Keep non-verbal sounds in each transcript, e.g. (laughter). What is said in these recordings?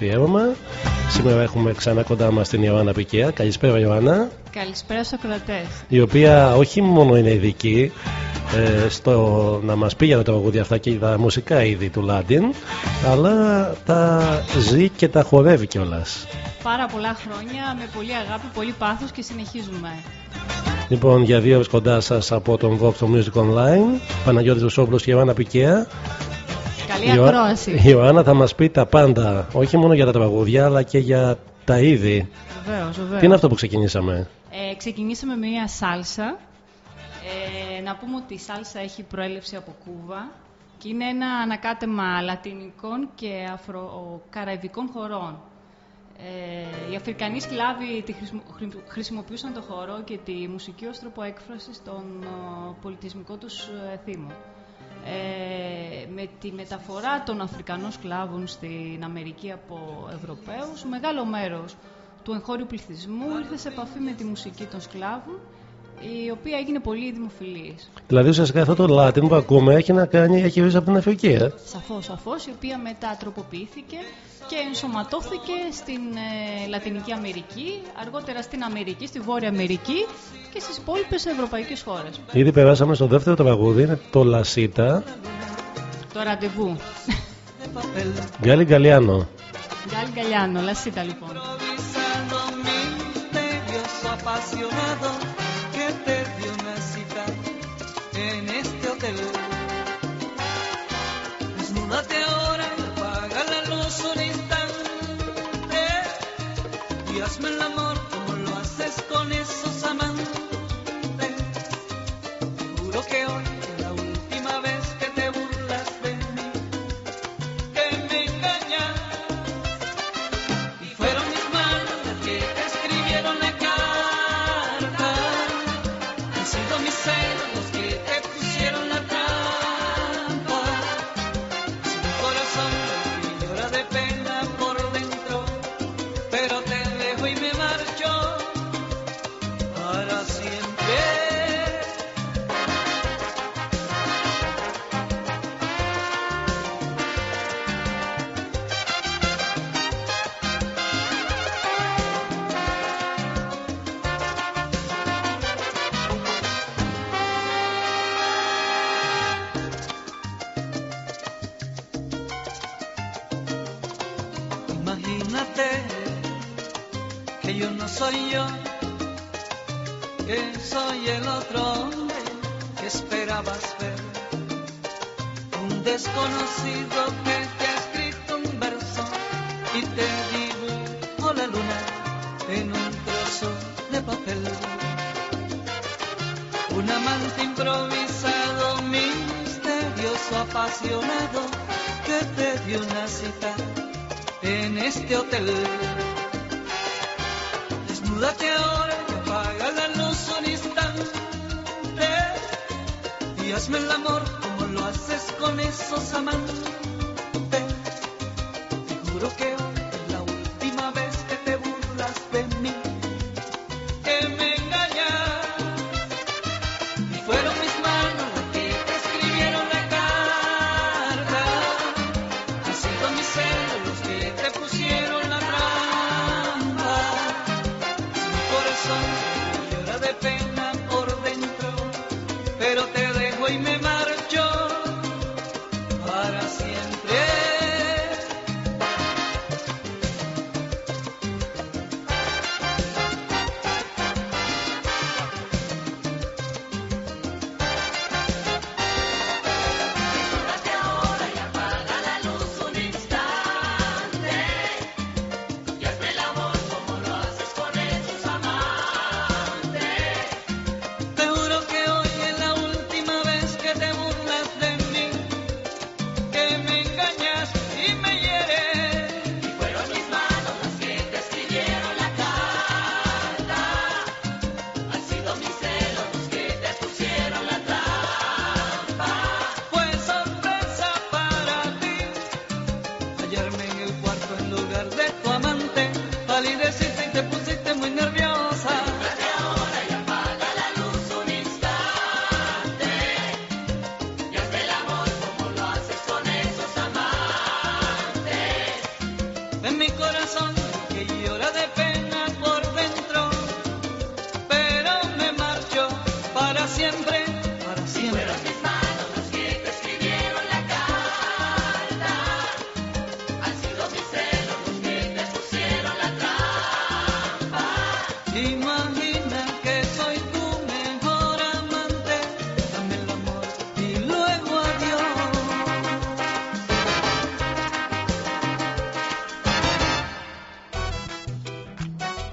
αφιέρωμα. Σήμερα έχουμε ξανά κοντά μας την Ιωάννα Πικέα. Καλησπέρα, Ιωάννα. Καλησπέρα στους ακροατές. Η οποία όχι μόνο είναι ειδική ε, στο να μας πει για τα τραγούδια αυτά και τα μουσικά είδη του Λάντιν, αλλά τα ζει και τα χορεύει κιόλας. Πάρα πολλά χρόνια με πολύ αγάπη, πολύ πάθος και συνεχίζουμε. Λοιπόν, για δύο ώρες κοντά σας από τον Vox Music Online, Παναγιώτης Βουσόπουλος και Ιωάννα Πικέα. Καλή ακρόαση. Η Ιωάννα θα μας πει τα πάντα, όχι μόνο για τα τραγούδια, αλλά και για τα είδη. Βεβαίως, βεβαίως. Τι είναι αυτό που ξεκινήσαμε; Ε, ξεκινήσαμε με μια σάλσα. Ε, να πούμε ότι η σάλσα έχει προέλευση από Κούβα και είναι ένα ανακάτεμα λατινικών και αφροκαραϊβικών χωρών. Ε, οι Αφρικανοί σκλάβοι τη χρησιμοποιούσαν το χορό και τη μουσική ως τρόπο έκφρασης των πολιτισμικό τους ε, θύμων. Ε, με τη μεταφορά των Αφρικανών σκλάβων στην Αμερική από Ευρωπαίους, μεγάλο μέρος του εγχώριου πληθυσμού ήρθε σε επαφή με τη μουσική των σκλάβων η οποία έγινε πολύ δημοφιλής. Δηλαδή ουσιαστικά αυτό το Latin που ακούμε έχει να κάνει, έχει ορίσει από την Αφρική, ε; Σαφώς, σαφώς, η οποία μετά τροποποιήθηκε και ενσωματώθηκε στην ε, Λατινική Αμερική, αργότερα στην Αμερική, στη Βόρεια Αμερική και στις υπόλοιπες ευρωπαϊκές χώρες. Ήδη περάσαμε στο δεύτερο τραγούδι, είναι το Λασίτα. Το ραντεβού. Γκάλι Γκαλιάνο. Γκάλι Γκαλιάνο, Λασίτα λοιπόν. cárcel. Desnúdate ahora, apaga la luz un instante y hazme la mano. me.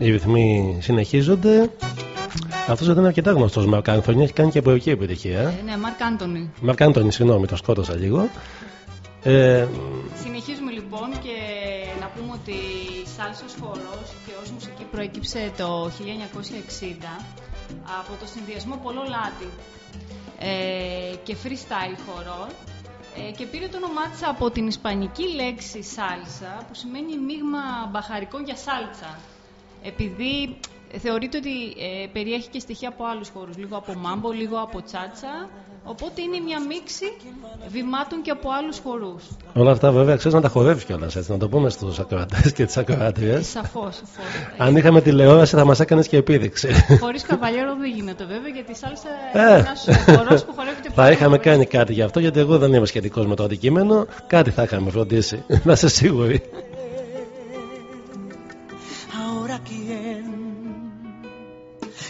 Οι ρυθμοί συνεχίζονται. Αυτός δεν είναι αρκετά γνωστός Μαρκ Άνθονι, έχει κάνει και εμπορική επιτυχία. Ε, ναι, Μαρκ Άντωνη. Μαρκ Άνθονι, συγγνώμη, το σκότωσα λίγο. Ε, Συνεχίζουμε λοιπόν και να πούμε ότι η σάλσος χορός και ως μουσική προέκυψε το 1960 από το συνδυασμό πολλό λάτι ε, και freestyle χορό ε, και πήρε το όνομά της από την ισπανική λέξη σάλσα που σημαίνει μείγμα μπαχαρικών για σάλτσα επειδή θεωρείται ότι ε, περιέχει και στοιχεία από άλλους χώρους, λίγο από μάμπο, λίγο από τσάτσα οπότε είναι μια μίξη βημάτων και από άλλους χορούς. όλα αυτά βέβαια ξέρεις να τα χορεύεις κιόλας έτσι, να το πούμε στους ακροατές και τις ακροάτριες. Σαφώς, σαφώς. Αν είχαμε τηλεόραση θα μας έκανες και επίδειξη. Χωρίς καβαλιέρο δεν γίνεται βέβαια, γιατί η σάλσα Ε. είναι ένας χορός που χορεύεται θα πάρα είχαμε πολύ. κάνει κάτι γι' αυτό γιατί εγώ δεν είμαι σχετικός με το αντικείμενο. Κάτι θα είχαμε φροντίσει. Να είσαι σίγουροι.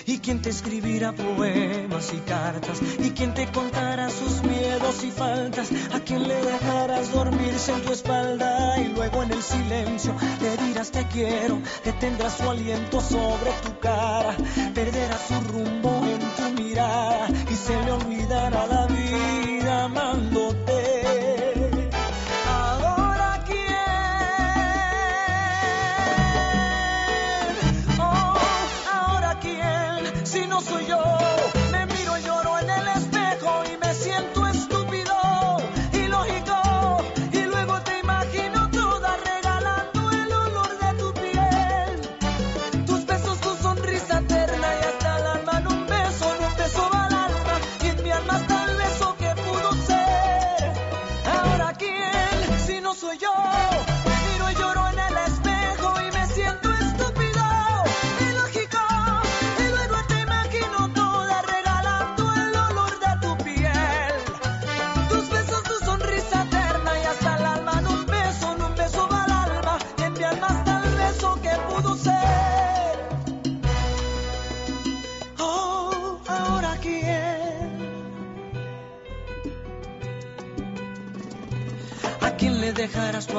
Y quién te escribirá poemas y cartas y quién te contará sus miedos y faltas a quién le dejarás dormirse en tu espalda y luego en el silencio le dirás te quiero detendrás su aliento sobre tu cara. Perderá su rumbo en tu mirada y se le olvidará la vida soy yo,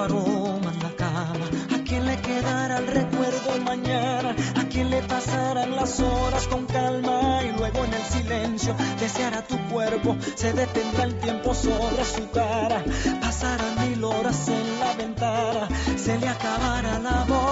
aroma en la cama? ¿A quién le quedará el recuerdo mañana? ¿A quién le pasarán las horas con calma? Y luego en el silencio deseará tu cuerpo, se detendrá el tiempo sobre su cara. Pasarán mil horas en la ventana, se le acabará la voz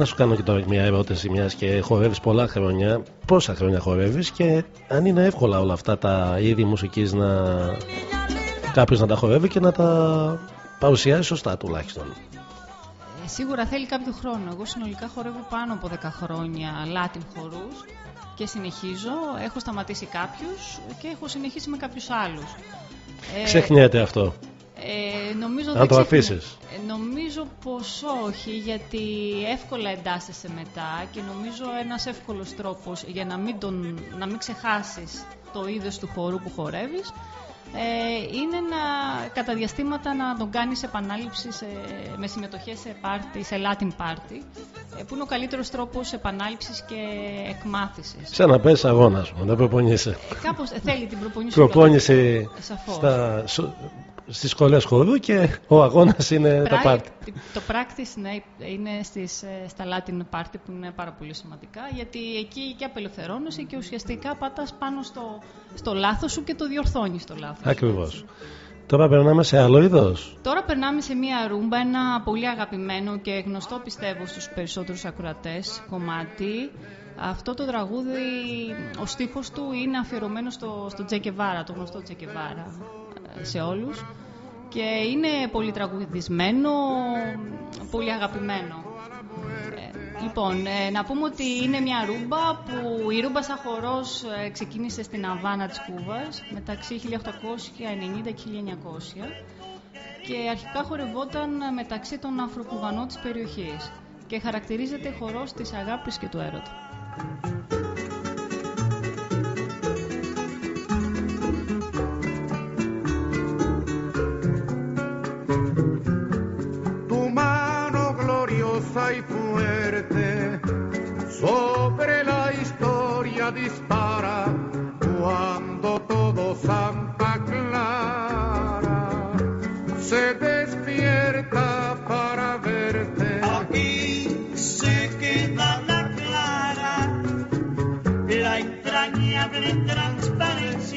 να σου κάνω και τώρα μια ερώτηση, μιας και χορεύεις πολλά χρόνια. Πόσα χρόνια χορεύεις και αν είναι εύκολα όλα αυτά τα είδη μουσικής να κάποιος να τα χορεύει και να τα παρουσιάζει σωστά τουλάχιστον. Ε, σίγουρα θέλει κάποιο χρόνο. Εγώ συνολικά χορεύω πάνω από 10 χρόνια Latin χορούς και συνεχίζω. Έχω σταματήσει κάποιους και έχω συνεχίσει με κάποιους άλλους. Ε, Ξεχνιέται αυτό. Ε, νομίζω Αν το αφήσεις. Ε, νομίζω πως όχι, γιατί εύκολα εντάσσεσαι μετά και νομίζω ένας εύκολος τρόπος για να μην, τον, να μην ξεχάσεις το είδος του χορού που χορεύεις ε, είναι να κατά διαστήματα να τον κάνεις επανάληψη σε, με συμμετοχές σε, party, σε Latin party ε, που είναι ο καλύτερος τρόπος επανάληψης και εκμάθησης. Σε να πες αγώνα σου, να προπονείσαι. Ε, κάπως ε, θέλει την προπονήση. Προπόνηση στα, Στι σχολέ χορού και ο αγώνας είναι τα πάρτι. Το practice ναι, είναι στις, ε, στα Latin party που είναι πάρα πολύ σημαντικά γιατί εκεί και απελευθερώνεσαι και ουσιαστικά πατάς πάνω στο, στο λάθος σου και το διορθώνεις το λάθος Ακριβώς. Τώρα περνάμε σε άλλο είδος. Τώρα περνάμε σε μία ρούμπα, ένα πολύ αγαπημένο και γνωστό πιστεύω στους περισσότερους ακροατές κομμάτι. Αυτό το τραγούδι, ο στίχος του είναι αφιερωμένο στο, στο Τζεκεβάρα, το γνωστό Τζεκεβάρα σε όλους και είναι πολύ τραγουδισμένο, πολύ αγαπημένο. Ε, λοιπόν, ε, να πούμε ότι είναι μια ρούμπα που η ρούμπα σαν χορός ε, ξεκίνησε στην Αβάνα της Κούβας μεταξύ 1890 και 1900 και αρχικά χορευόταν μεταξύ των Αφροκουβανών της περιοχής και χαρακτηρίζεται χορός της αγάπης και του έρωτα. Dispara cuando todo Santa Clara se despierta para verte. Aquí se queda la clara, la entrañable transparencia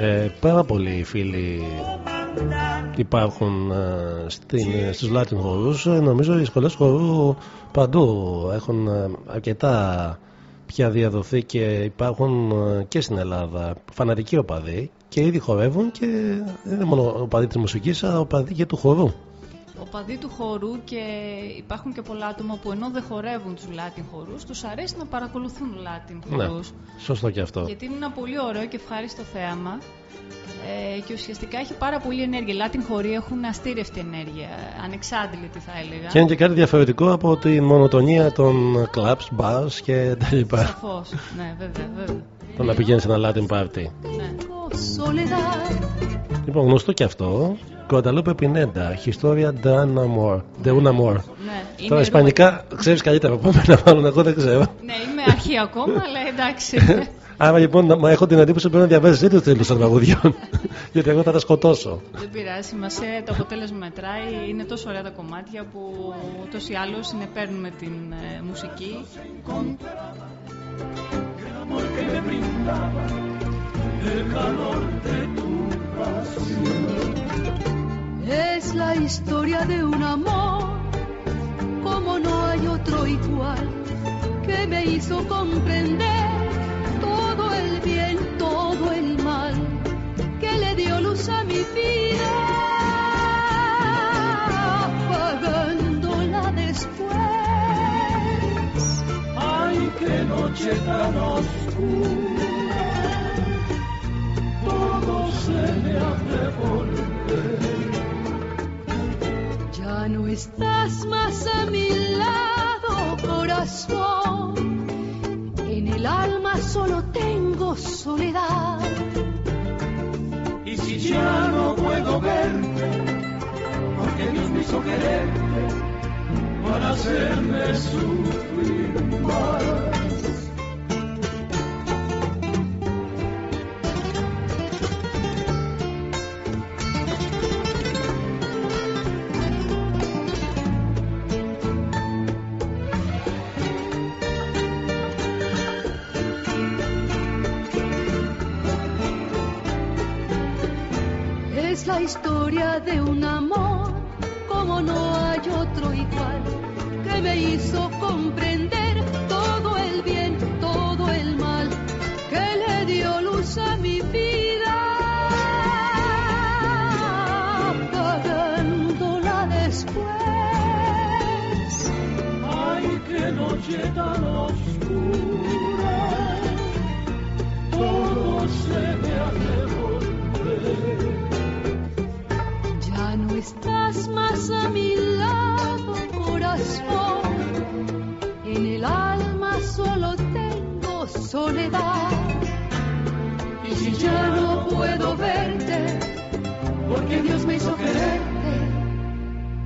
ε, πάρα πολλοί φίλοι υπάρχουν ε, στην, στους Latin χορούς ε, νομίζω οι σχολές χορού παντού έχουν ε, αρκετά πια διαδοθεί και υπάρχουν ε, και στην Ελλάδα φανατικοί οπαδοί και ήδη χορεύουν και δεν είναι μόνο οπαδοί της μουσικής αλλά οπαδοί και του χορού. Οπαδοί του χορού και υπάρχουν και πολλά άτομα που ενώ δεν χορεύουν τους Latin χορούς, τους αρέσει να παρακολουθούν Latin Ναι, χορούς. σωστό και αυτό. Γιατί είναι ένα πολύ ωραίο και ευχάριστο θέαμα ε, και ουσιαστικά έχει πάρα πολύ ενέργεια. Οι Latin χοροί έχουν αστήρευτη ενέργεια, ανεξάντλητη θα έλεγα. Και είναι και κάτι διαφορετικό από τη μονοτονία των clubs, bars και τα λοιπά. Σαφώς, ναι βέβαια, βέβαια. Το να πηγαίνεις σε ένα Latin party. Ναι. soledad. Λοιπόν, γνωστό και αυτό. Guadalupe Pineda, Historia de un amor. De un amor. Ναι, είναι Τώρα, ισπανικά ξέρεις καλύτερα από μένα, μάλλον εγώ δεν ξέρω. Ναι, είμαι αρχή ακόμα, αλλά εντάξει. (laughs) Άρα λοιπόν, να- μα έχω την εντύπωση ότι πρέπει να διαβάζεις ή τους τίτλους των τραγουδιών. (laughs) Γιατί εγώ θα τα σκοτώσω. Δεν πειράζει, σημασία το αποτέλεσμα μετράει. Είναι τόσο ωραία τα κομμάτια που ούτως ή άλλως συνεπέρνουμε την ε, μουσική. Es la historia de un amor, como no hay otro igual, que me hizo comprender todo el bien, todo el mal, que le dio luz a mi vida, Qué noche tan oscura, todo se me hace volver. Ya no estás más a mi lado, corazón. En el alma solo tengo soledad. Y si ya no puedo verte, porque Dios me hizo quererte para hacerme sufrir más. Es la historia de un amor como no hay otro igual que me hizo comprender todo el bien, todo el mal que le dio luz a mi vida, apagándola después. Ay, qué noche tan oscura, todo se me hace estás más a mi lado, corazón. En el alma solo tengo soledad. Y si ya no puedo verte, porque Dios me hizo quererte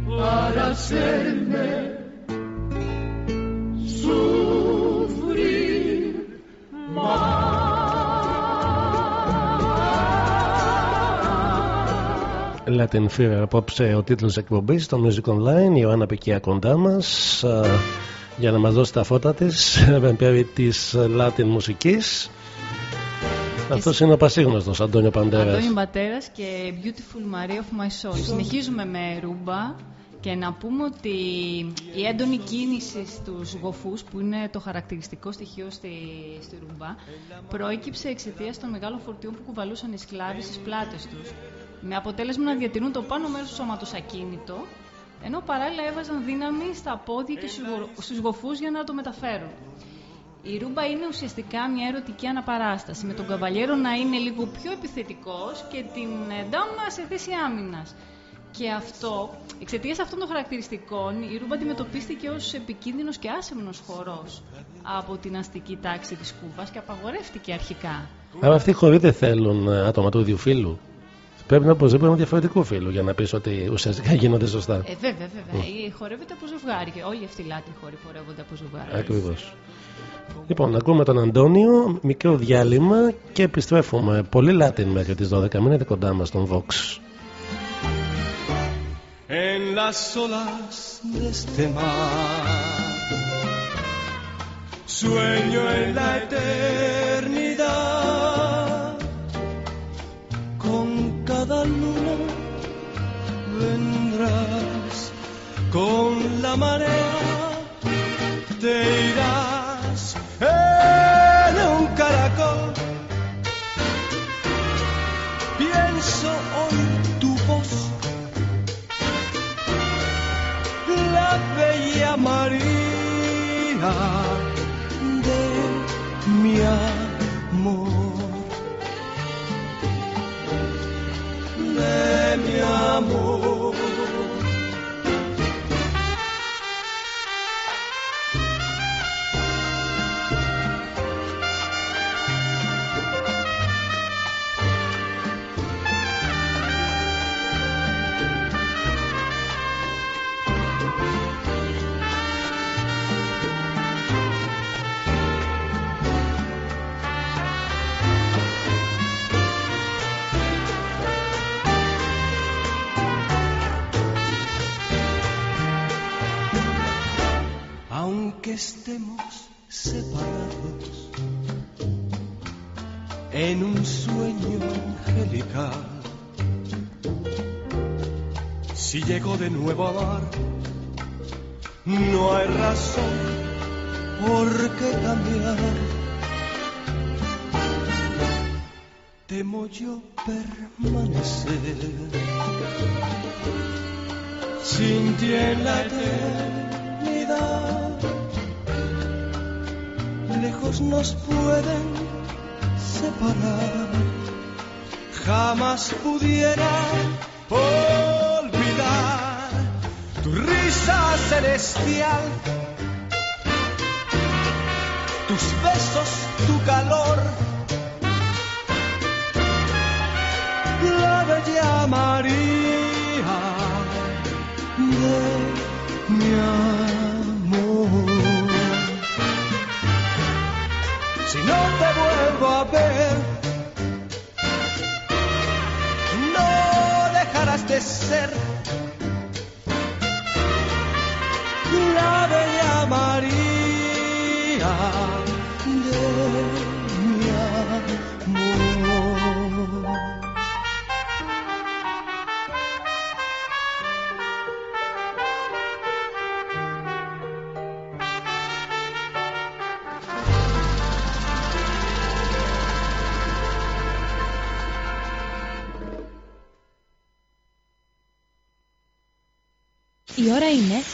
para hacerme sufrir más. Latin Fever απόψε ο τίτλος εκπομπής στο Music Online η Ιωάννα Πικία κοντά μας α, για να μας δώσει τα φώτα της (laughs) περί της Latin μουσικής. Αυτός είναι ο πασίγνωστος Αντώνιο Παντέρας. Αντώνιο Πατέρας και Beautiful Maria of My Soul. Συνεχίζουμε με ρούμπα και να πούμε ότι η έντονη κίνηση στους γοφούς που είναι το χαρακτηριστικό στοιχείο στη, στη ρούμπα προέκυψε εξαιτίας των μεγάλων φορτίων που κουβαλούσαν οι σκλάβοι στις πλάτες τους με αποτέλεσμα να διατηρούν το πάνω μέρος του σώματος ακίνητο ενώ παράλληλα έβαζαν δύναμη στα πόδια και στους γο- στους γοφούς για να το μεταφέρουν. Η ρούμπα είναι ουσιαστικά μια ερωτική αναπαράσταση, με τον καβαλιέρο να είναι λίγο πιο επιθετικός και την ε, ντάμα σε θέση άμυνας. Και αυτό, εξαιτίας αυτών των χαρακτηριστικών, η ρούμπα αντιμετωπίστηκε ως επικίνδυνος και άσεμνος χορός από την αστική τάξη της Κούβας και απαγορεύτηκε αρχικά. Άρα αυτοί οι χωρί δεν θέλουν ε, άτομα του ίδιου φίλου πρέπει να οπωσδήποτε ένα διαφορετικό φίλο για να πεις ότι ουσιαστικά γίνονται σωστά Ε, βέβαια, βέβαια. Ε, Χορεύεται από ζευγάρια. Όλοι αυτοί οι λάτροι χώροι χορεύονται από ζευγάρια. Ακριβώς. Λοιπόν, ακούμε τον Αντώνιο, μικρό διάλειμμα και επιστρέφουμε. Πολύ Latin μέχρι τις 12. Μείνετε κοντά μας στον Vox. en las olas de este mar. Sueño en la eternidad, cada luna vendrás con la marea, te irás en un caracol. Pienso hoy tu voz, la bella María de mi alma. mi amor. Aunque estemos separados en un sueño angelical, si llego de nuevo a amar, no hay razón por qué cambiar. Temo yo permanecer sin ti en la eternidad. Lejos nos pueden separar, jamás pudiera olvidar tu risa celestial, tus besos, tu calor. La bella María de mi. No dejarás de ser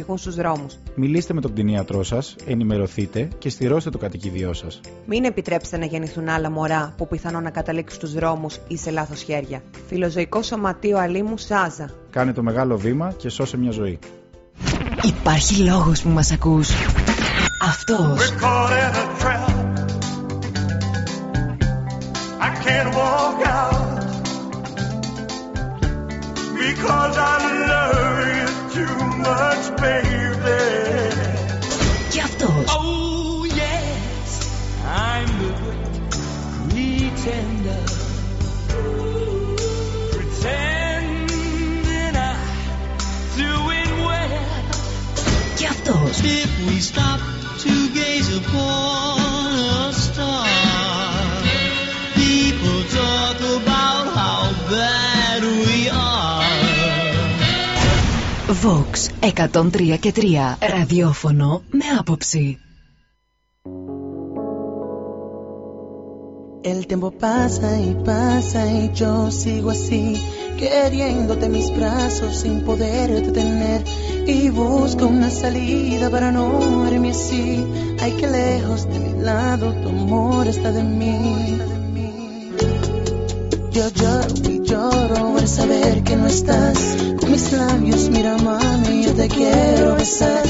ξεψυχούν στους δρόμους. Μιλήστε με τον κτηνίατρό σας, ενημερωθείτε και στηρώστε το κατοικίδιό σας. Μην επιτρέψετε να γεννηθούν άλλα μωρά που πιθανόν να καταλήξουν στους δρόμους ή σε λάθος χέρια. Φιλοζωικό Σωματείο Αλήμου Σάζα. Κάνε το μεγάλο βήμα και σώσε μια ζωή. Υπάρχει λόγος που μας ακούς. Αυτός. We're caught in a trap. I can't walk out because I love you too much, baby. Και αυτός. Oh yes, I'm the pretender, pretending I'm doing well. Και αυτός. If we stop to gaze upon Vox 103 και 3. Ραδιόφωνο με άποψη. El tiempo pasa y pasa y yo sigo así, queriéndote en mis brazos sin poder detener. Y busco una salida para no verme así. Ay, que lejos de mi lado tu amor está de mí. Yo lloro y lloro al saber que no estás. Con mis labios, mira mami, yo te quiero besar.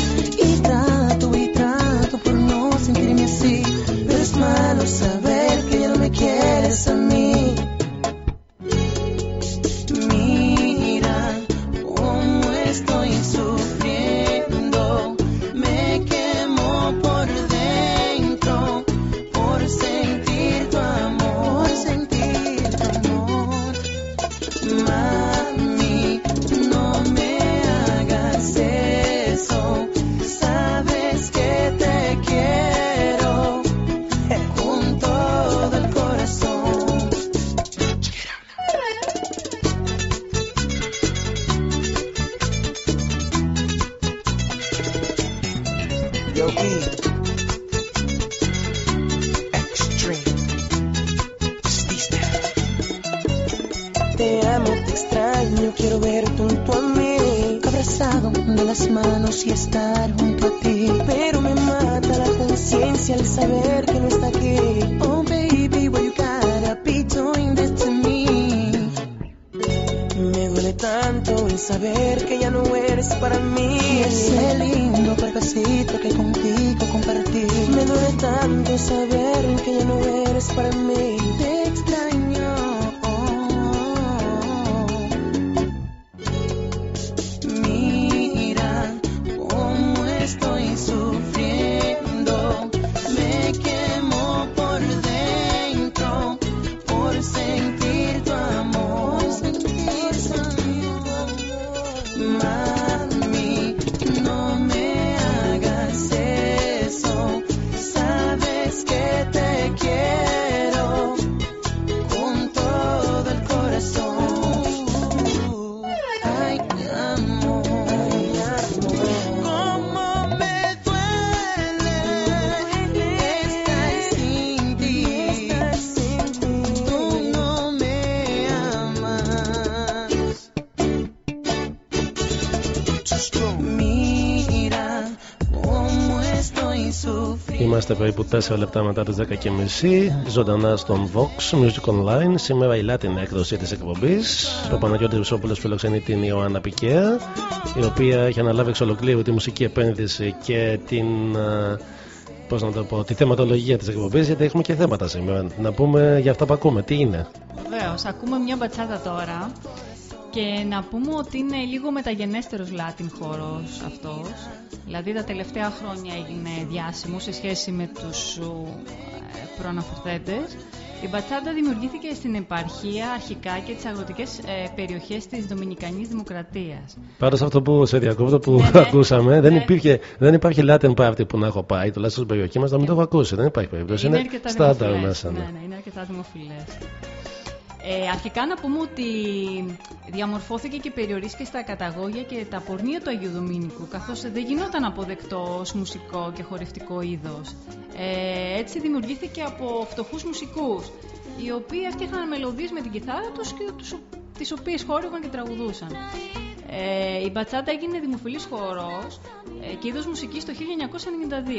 Y trato y trato por no sentirme así. Pero es malo saber que ya no me quieres a. περίπου 4 λεπτά μετά τις 10 και μισή, ζωντανά στον Vox Music Online. Σήμερα η Latin έκδοση της εκπομπής. Ο Παναγιώτης Βουσόπουλο φιλοξενεί την Ιωάννα Πικέα, η οποία έχει αναλάβει εξ ολοκλήρου τη μουσική επένδυση και την. ε, Πώς να το πω, τη θεματολογία της εκπομπής, γιατί έχουμε και θέματα σήμερα. Να πούμε για αυτά που ακούμε, τι είναι; Βεβαίως, ακούμε μια μπατσάτα τώρα και να πούμε ότι είναι λίγο μεταγενέστερος Latin χώρος αυτός. Δηλαδή τα τελευταία χρόνια έγινε διάσημο σε σχέση με τους ε, προαναφερθέντες. Η μπατσάτα δημιουργήθηκε στην επαρχία αρχικά και τις αγροτικές ε, περιοχές της Δομινικανής Δημοκρατίας. Πάντω αυτό που σε διακόπτω που Ναι, ακούσαμε, δεν, υπήρχε, δεν υπάρχει Latin party που να έχω πάει, τουλάχιστον στην περιοχή μας, να μην το έχω ακούσει. Δεν υπάρχει περίπτωση. Είναι Είναι, αρκετά στάνταρ δημοφιλές. μέσα. Ναι, Ναι. ναι, είναι αρκετά δημοφιλές. Ε, αρχικά να πούμε ότι διαμορφώθηκε και περιορίστηκε στα καταγόγια και τα πορνεία του Αγίου Δομήνικου, καθώς δεν γινόταν αποδεκτό ως μουσικό και χορευτικό είδος. Ε, έτσι δημιουργήθηκε από φτωχούς μουσικούς, οι οποίοι έφτιαχναν μελωδίες με την κιθάρα τους και τους, τις οποίες χόρευαν και τραγουδούσαν. Ε, η μπατσάτα έγινε δημοφιλής χορός ε, και είδος μουσικής το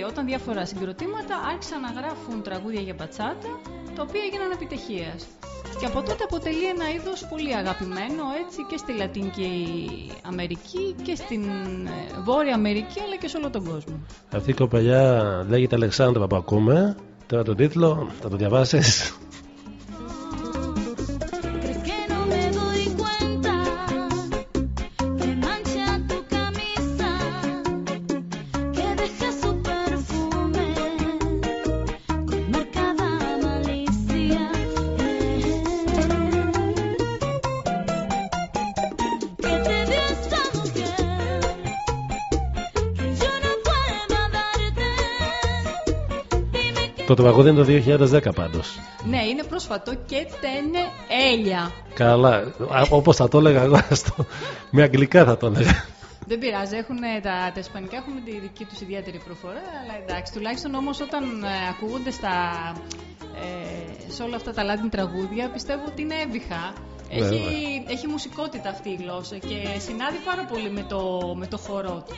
1992, όταν διάφορα συγκροτήματα άρχισαν να γράφουν τραγούδια για μπατσάτα, τα οποία έγιναν επιτυχίας. Και από τότε αποτελεί ένα είδος πολύ αγαπημένο έτσι και στη Λατινική Αμερική και στην ε, Βόρεια Αμερική αλλά και σε όλο τον κόσμο. Αυτή η κοπελιά λέγεται Αλεξάνδρα που ακούμε. Τώρα τον τίτλο, θα το διαβάσεις. Το τραγούδι είναι το 2010 πάντως. Ναι, είναι πρόσφατο και τένε έλια. Καλά, όπως θα το έλεγα εγώ, στο... με αγγλικά θα το έλεγα. Δεν πειράζει, έχουν, τα, τα ισπανικά έχουν τη δική τους ιδιαίτερη προφορά, αλλά εντάξει, τουλάχιστον όμως όταν ε, ακούγονται στα, ε, σε όλα αυτά τα Latin τραγούδια, πιστεύω ότι είναι έβυχα. Έχει, Βέβαια. έχει μουσικότητα αυτή η γλώσσα και συνάδει πάρα πολύ με το, με το χορό του.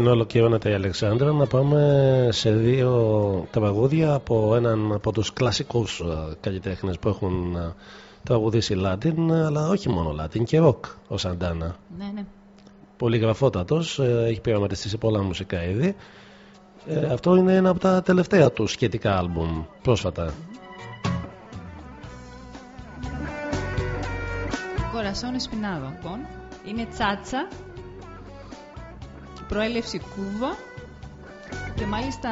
Και ενώ ολοκληρώνεται η Αλεξάνδρα, να πάμε σε δύο τραγούδια από έναν από τους κλασικούς ε, καλλιτέχνες που έχουν ε, τραγουδήσει Λάτιν, αλλά όχι μόνο Λάτιν και ροκ, ο Σαντάνα. Ναι, ναι. Πολύ γραφότατος, ε, έχει πειραματιστεί σε πολλά μουσικά είδη. Ε, αυτό είναι ένα από τα τελευταία του σχετικά άλμπουμ, πρόσφατα. Κορασόν Εσπινάδο, λοιπόν. Είναι τσάτσα. Προέλευση Κούβα. Και μάλιστα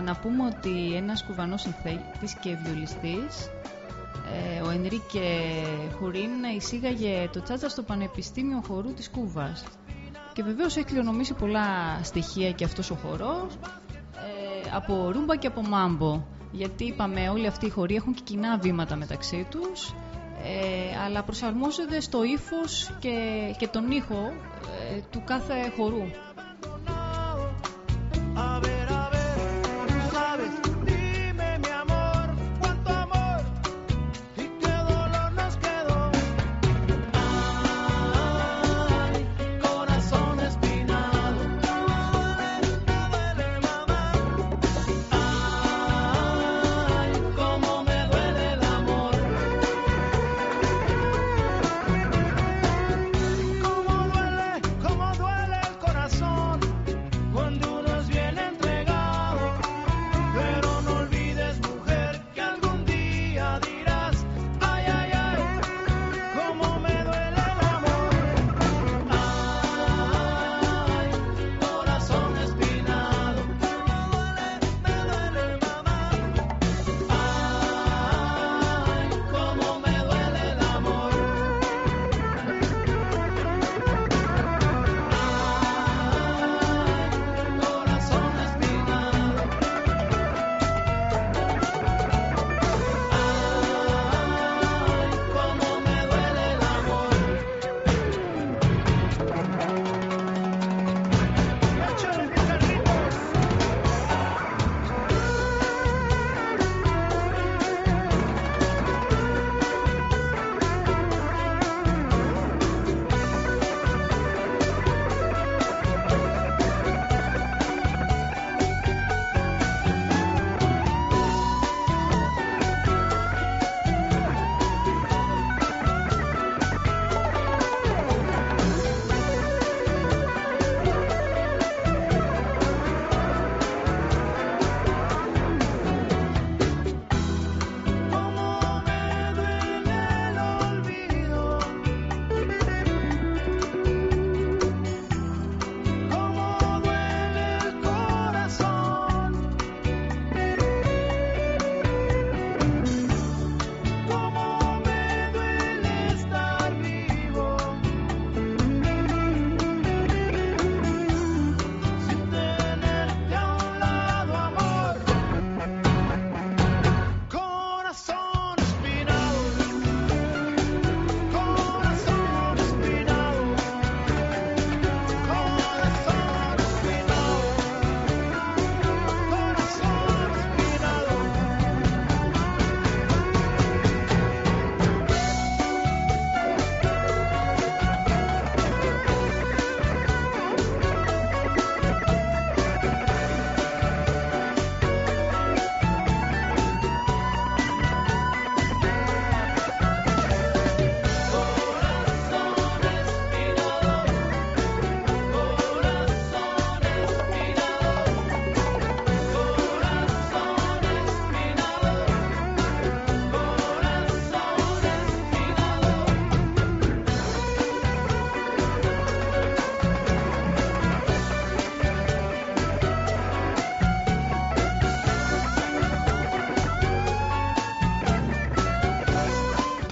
να πούμε ότι ένας κουβανός συνθέτης και βιολιστής, ε, ο Ενρίκε Χουρίν, εισήγαγε το τσάτσα στο Πανεπιστήμιο Χορού της Κούβας. Και βεβαίως έχει κληρονομήσει πολλά στοιχεία και αυτός ο χορός, ε, από ρούμπα και από μάμπο. Γιατί είπαμε όλοι αυτοί οι χοροί έχουν και κοινά βήματα μεταξύ τους, ε, αλλά προσαρμόζονται στο ύφος και, και τον ήχο ε, του κάθε χορού. A ver.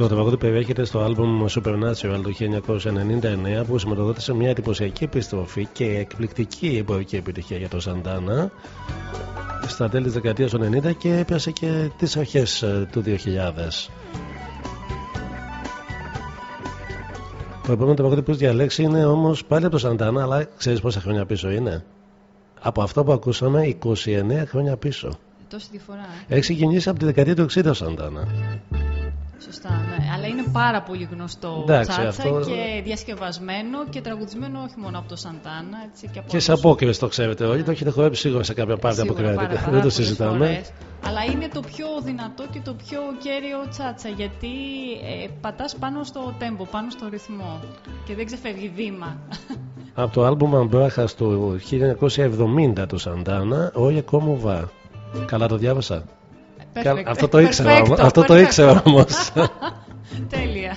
Το τραγούδι περιέχεται στο άλμπουμ Supernatural του 1999 που σηματοδότησε μια εντυπωσιακή επιστροφή και εκπληκτική εμπορική επιτυχία για το Σαντάνα στα τέλη της δεκαετίας του 90 και έπιασε και τις αρχές ε, του 2000. Το επόμενο τραγούδι που έχει διαλέξει είναι όμως πάλι από το Σαντάνα αλλά ξέρεις πόσα χρόνια πίσω είναι; Από αυτό που ακούσαμε 29 χρόνια πίσω. Τόση διαφορά. ε. Έχει ξεκινήσει από τη δεκαετία του 60 ο Σαντάνα. Σωστά, ναι. Αλλά είναι πάρα πολύ γνωστό Εντάξει, τσάτσα αυτό- και διασκευασμένο και τραγουδισμένο όχι μόνο από το Σαντάνα, έτσι και από Και σε άλλους. απόκριε το ξέρετε όλοι. Το έχετε χορέψει σίγουρα σε κάποια πάρτι από Σίγουρα πάρα, κράτη. πάρα Δεν το πολλές συζητάμε. φορές. Αλλά είναι το πιο δυνατό και το πιο κέριο τσάτσα γιατί ε, πατάς πάνω στο τέμπο, πάνω στο ρυθμό και δεν ξεφεύγει βήμα. (laughs) Από το άλμπουμ Αμπράχα του 1970 του Σαντάνα, Oye Como Va. Καλά το διάβασα. Κα- Perfect. Αυτό το ήξερα, Perfecto, όμως. αυτό το perfecto. ήξερα όμως. (laughs) Τέλεια.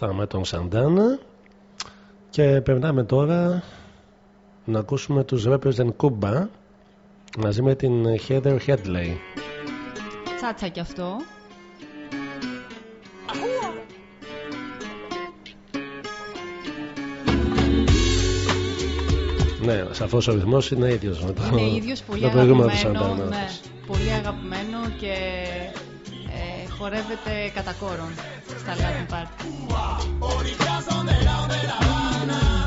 Αυτά με τον Σαντάνα. Και περνάμε τώρα να ακούσουμε τους Represent Cuba μαζί με την Heather Headley. Τσάτσα κι αυτό. Ναι, σαφώς ο ρυθμός είναι ίδιος με το, Είναι ίδιος, πολύ με το προηγούμενο του αγαπημένο. Σαντάνα. Ναι, πολύ αγαπημένο και ε, χορεύεται κατά κόρον στα Latin Party. Te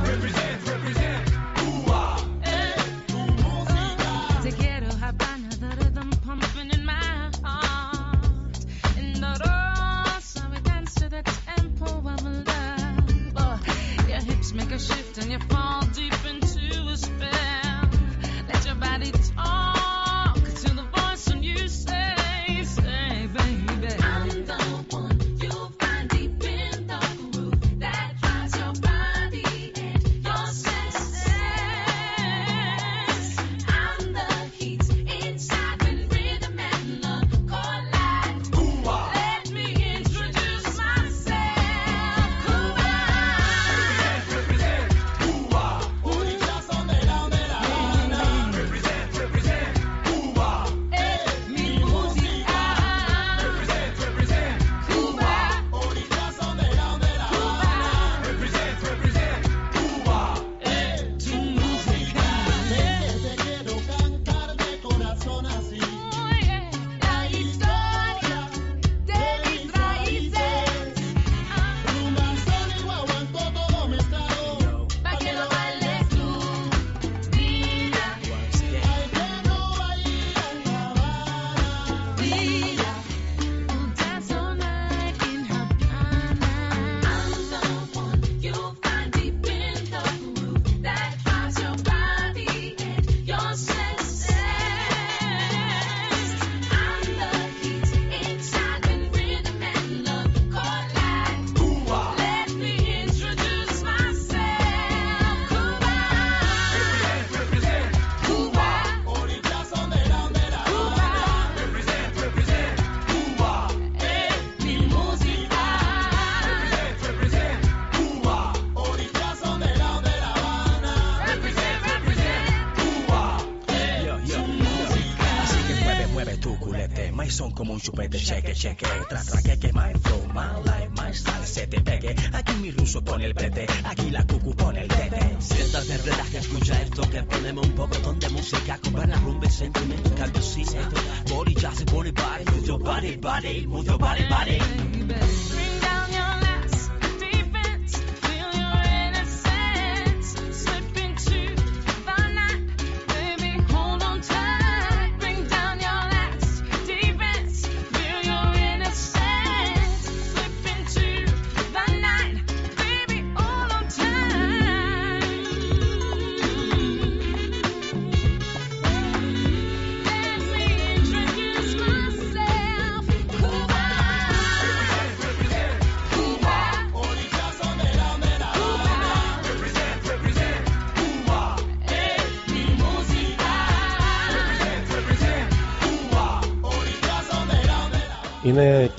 cheque. Tra, tra,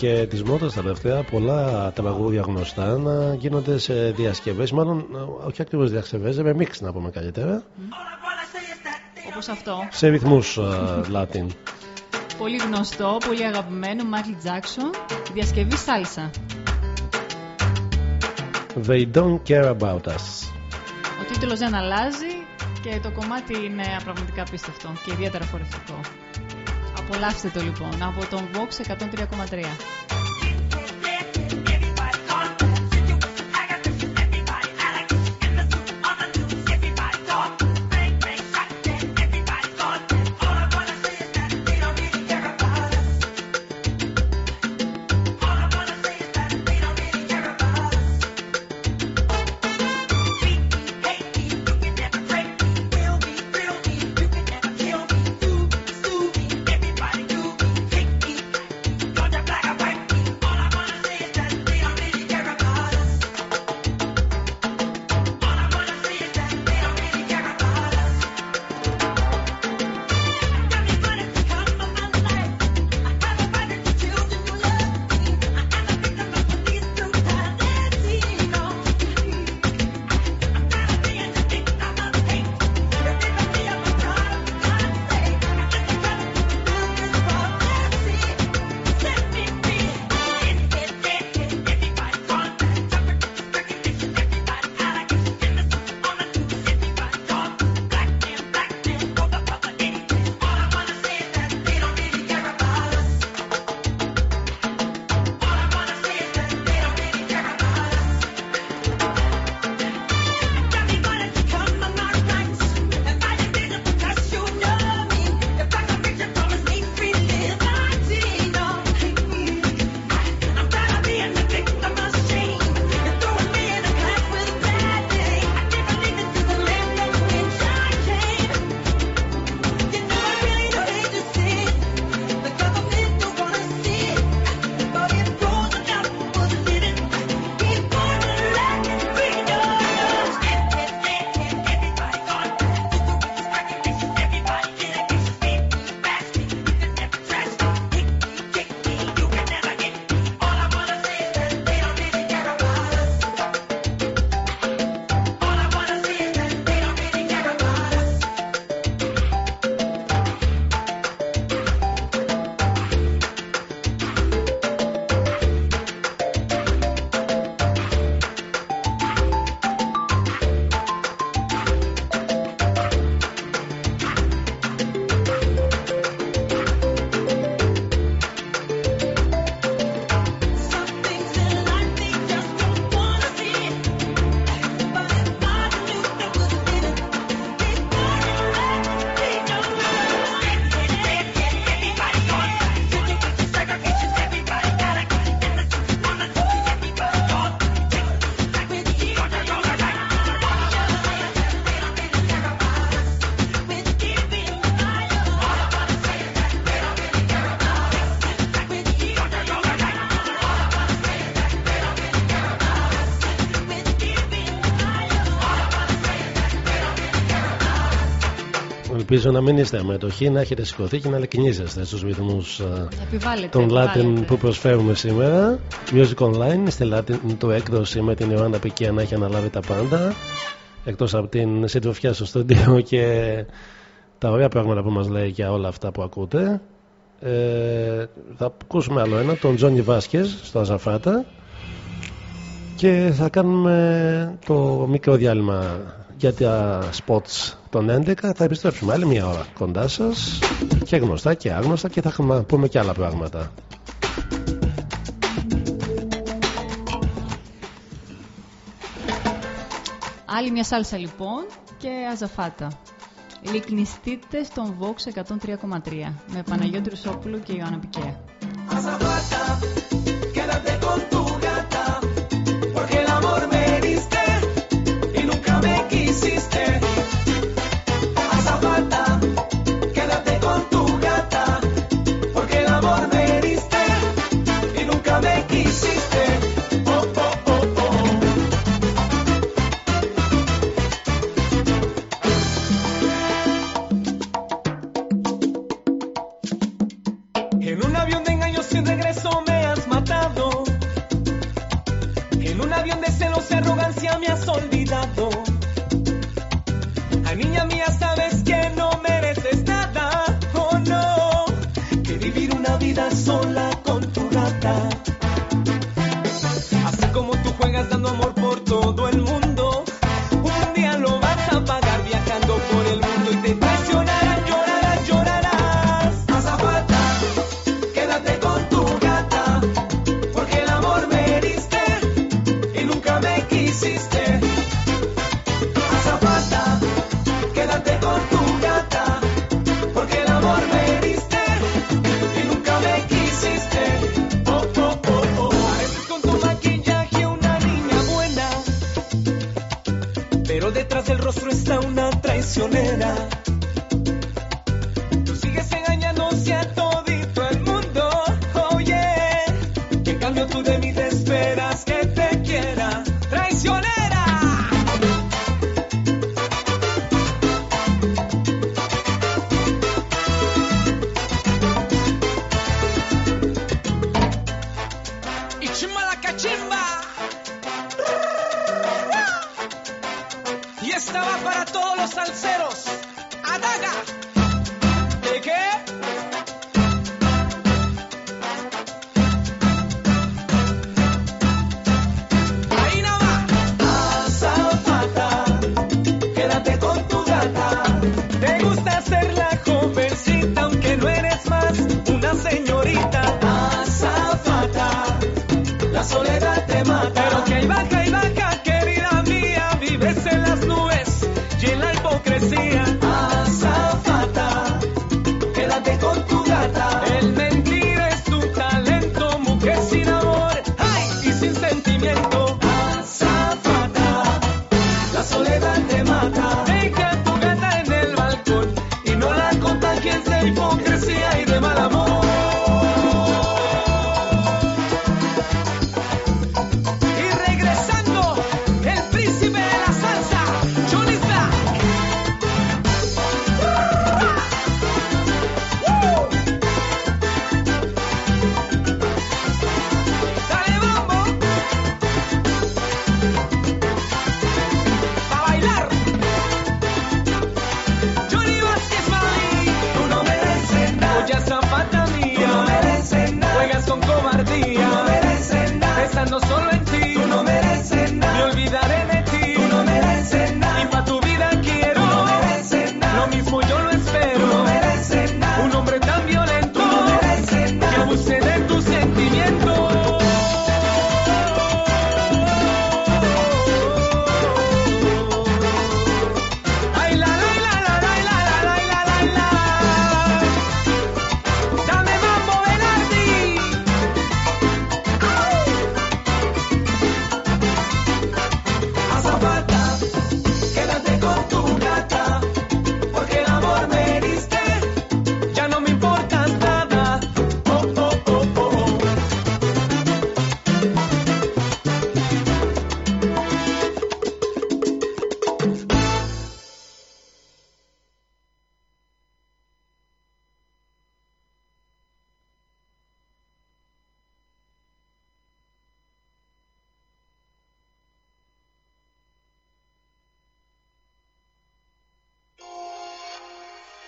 και τη μόδα τα τελευταία πολλά τραγούδια γνωστά να γίνονται σε διασκευές. Μάλλον ε, όχι ακριβώς διασκευές, με μίξ να πούμε καλύτερα. Όπως αυτό. Σε ρυθμούς Latin. Πολύ γνωστό, πολύ αγαπημένο, Μάικλ Τζάξον. Διασκευή σάλσα. They don't care about us. Ο τίτλος δεν αλλάζει και το κομμάτι είναι πραγματικά πίστευτο και ιδιαίτερα χορευτικό. Απολαύστε το λοιπόν από τον Vox 103,3. Ελπίζω να μην είστε αμετοχοί, να έχετε σηκωθεί και να λεκνίζεστε στους ρυθμούς ε, των Latin που προσφέρουμε σήμερα. Music Online, στη Latin του έκδοση με την Ιωάννα Πικία να έχει αναλάβει τα πάντα. Εκτός από την συντροφιά στο στούντιο (laughs) και τα ωραία πράγματα που μας λέει για όλα αυτά που ακούτε. Ε, θα ακούσουμε άλλο ένα, τον Τζόνι Βάσκες στο Αζαφάτα. Και θα κάνουμε το μικρό διάλειμμα για τα spots των 11 θα επιστρέψουμε άλλη μια ώρα κοντά σας και γνωστά και άγνωστα και θα πούμε και άλλα πράγματα. Άλλη μια σάλσα λοιπόν και αζαφάτα. Λυκνιστείτε στον Vox 103,3 με Παναγιώτη Ρουσόπουλο και Ιωάννα Πικέα. eso me has matado. En un avión de celos y arrogancia me has olvidado.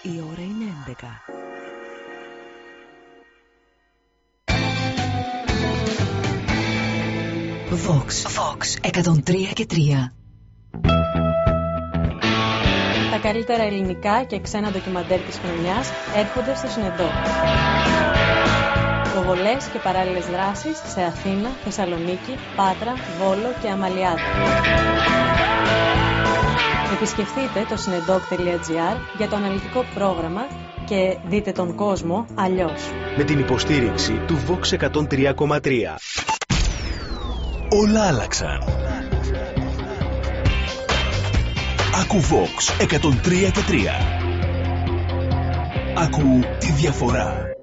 Η ώρα είναι 11. Vox, Vox 103 και 3. Τα καλύτερα ελληνικά και ξένα ντοκιμαντέρ της χρονιάς έρχονται στο Συνεντό. Προβολές και παράλληλες δράσεις σε Αθήνα, Θεσσαλονίκη, Πάτρα, Βόλο και Αμαλιάδα. Επισκεφτείτε το συνεντόκ.gr για το αναλυτικό πρόγραμμα και δείτε τον κόσμο αλλιώς. Με την υποστήριξη του Vox 103,3. Όλα άλλαξαν. Ακού Vox 103 και 3. Ακού τη διαφορά.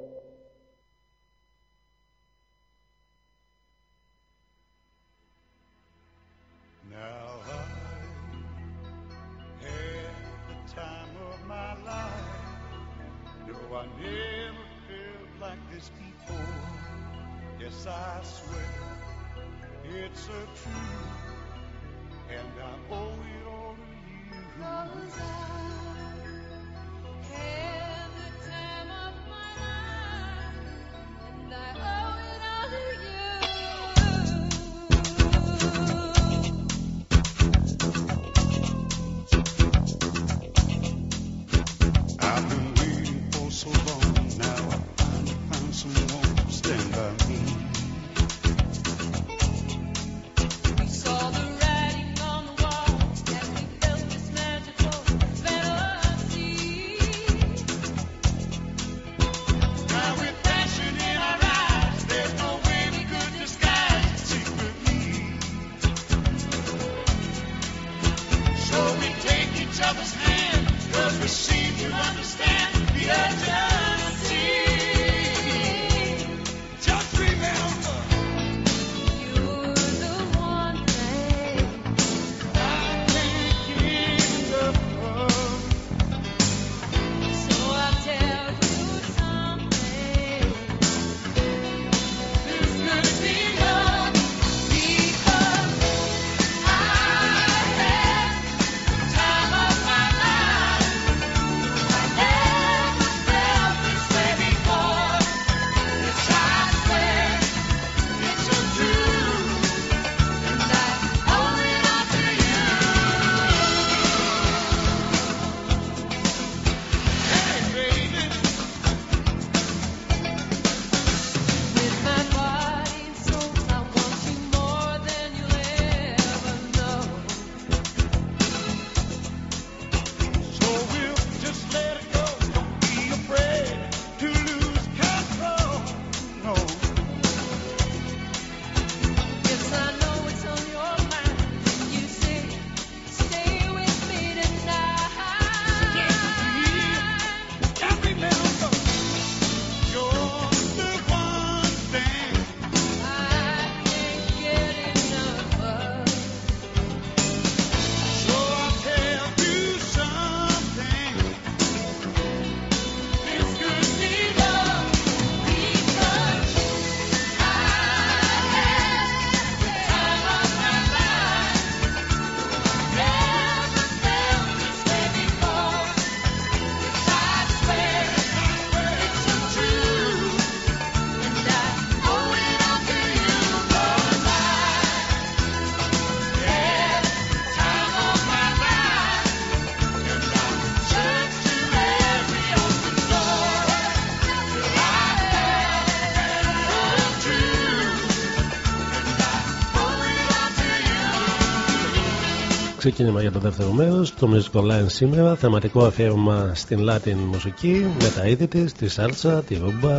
Ξεκίνημα για το δεύτερο μέρος το Musical Line σήμερα θεματικό αφιέρωμα στην Latin μουσική με τα είδη της, τη σάλτσα, τη ρούμπα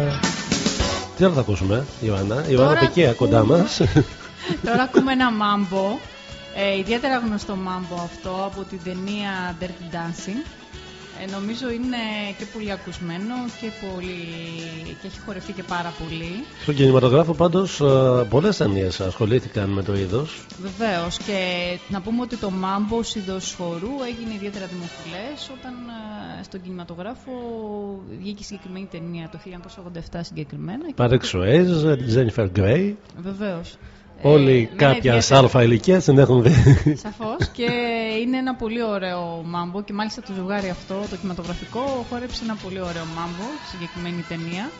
τι άλλο θα ακούσουμε Ιωάννα; Η Ιωάννα Τώρα Πεκία κοντά ακούμε- μας (laughs) Τώρα ακούμε ένα μάμπο. Ε, ιδιαίτερα γνωστό μάμπο αυτό από την ταινία Dirty Dancing. Ε, νομίζω είναι και πολύ ακουσμένο και, πολύ... και έχει χορευτεί και πάρα πολύ. στον κινηματογράφο πάντως ε, πολλές ταινίες ασχολήθηκαν με το είδος Βεβαίως. Και να πούμε ότι το μάμπο ως είδος χορού έγινε ιδιαίτερα δημοφιλές όταν ε, στον κινηματογράφο βγήκε η συγκεκριμένη ταινία το 1987 συγκεκριμένα. και- Πάρεξ Σουέζ, Τζένιφερ Γκρέι Βεβαίως. Ε, Όλοι ε, κάποια αλφα ηλικίας έχουν δει. Σαφώς και είναι ένα πολύ ωραίο μάμπο και μάλιστα το ζευγάρι αυτό, το κινηματογραφικό, χόρεψε ένα πολύ ωραίο μάμπο συγκεκριμένη ταινία.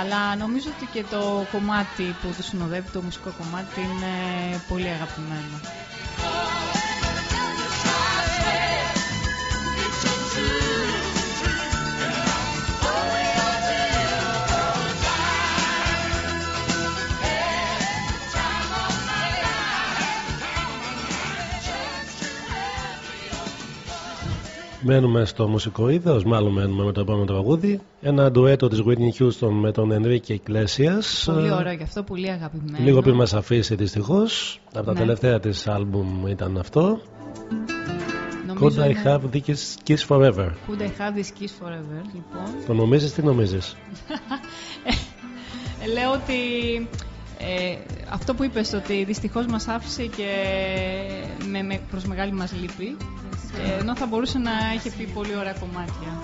Αλλά νομίζω ότι και το κομμάτι που του συνοδεύει, το μουσικό κομμάτι, είναι πολύ αγαπημένο. Μένουμε στο μουσικό είδος, μάλλον μένουμε με το επόμενο τραγούδι. Ένα ντουέτο της Whitney Houston με τον Ενρική Ικλέσια. Πολύ ωραίο και αυτό, πολύ αγαπημένο. Λίγο πριν μας αφήσει δυστυχώς. Από τα ναι. τελευταία της άλμπουμ ήταν αυτό. Could I have this kiss forever. Forever. Το νομίζεις, τι νομίζεις; (laughs) ε, Λέω ότι ε, αυτό που είπες ότι δυστυχώς μας άφησε και με, προς μεγάλη μας λύπη. Ε, ενώ θα μπορούσε να έχει πει πολύ ωραία κομμάτια.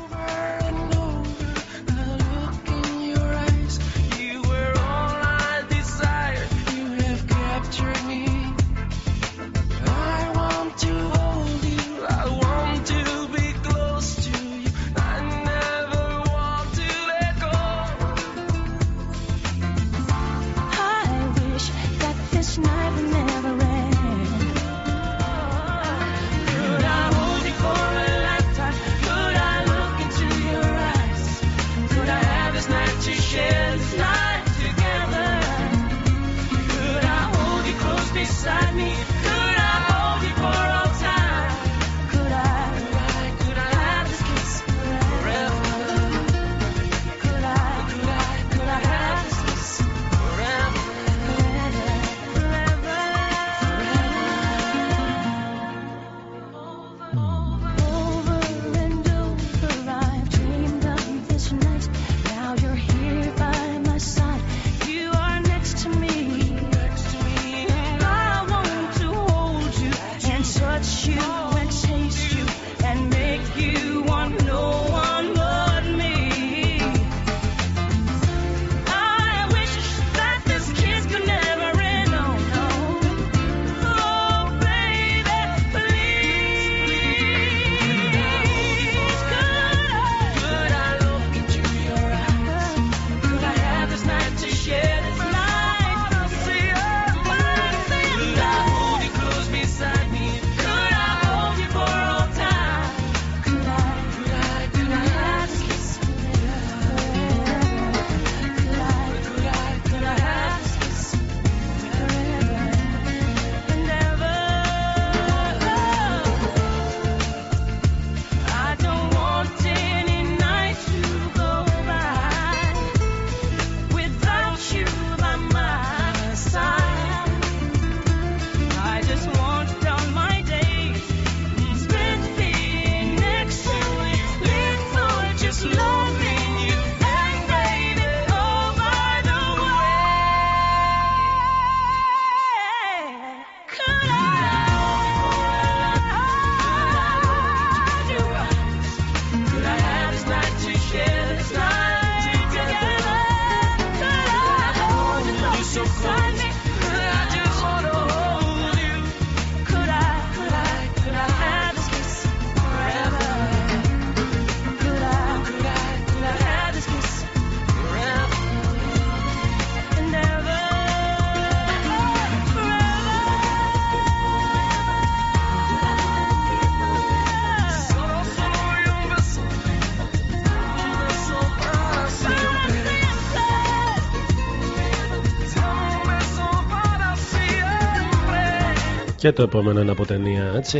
Και το επόμενο είναι από ταινία, έτσι.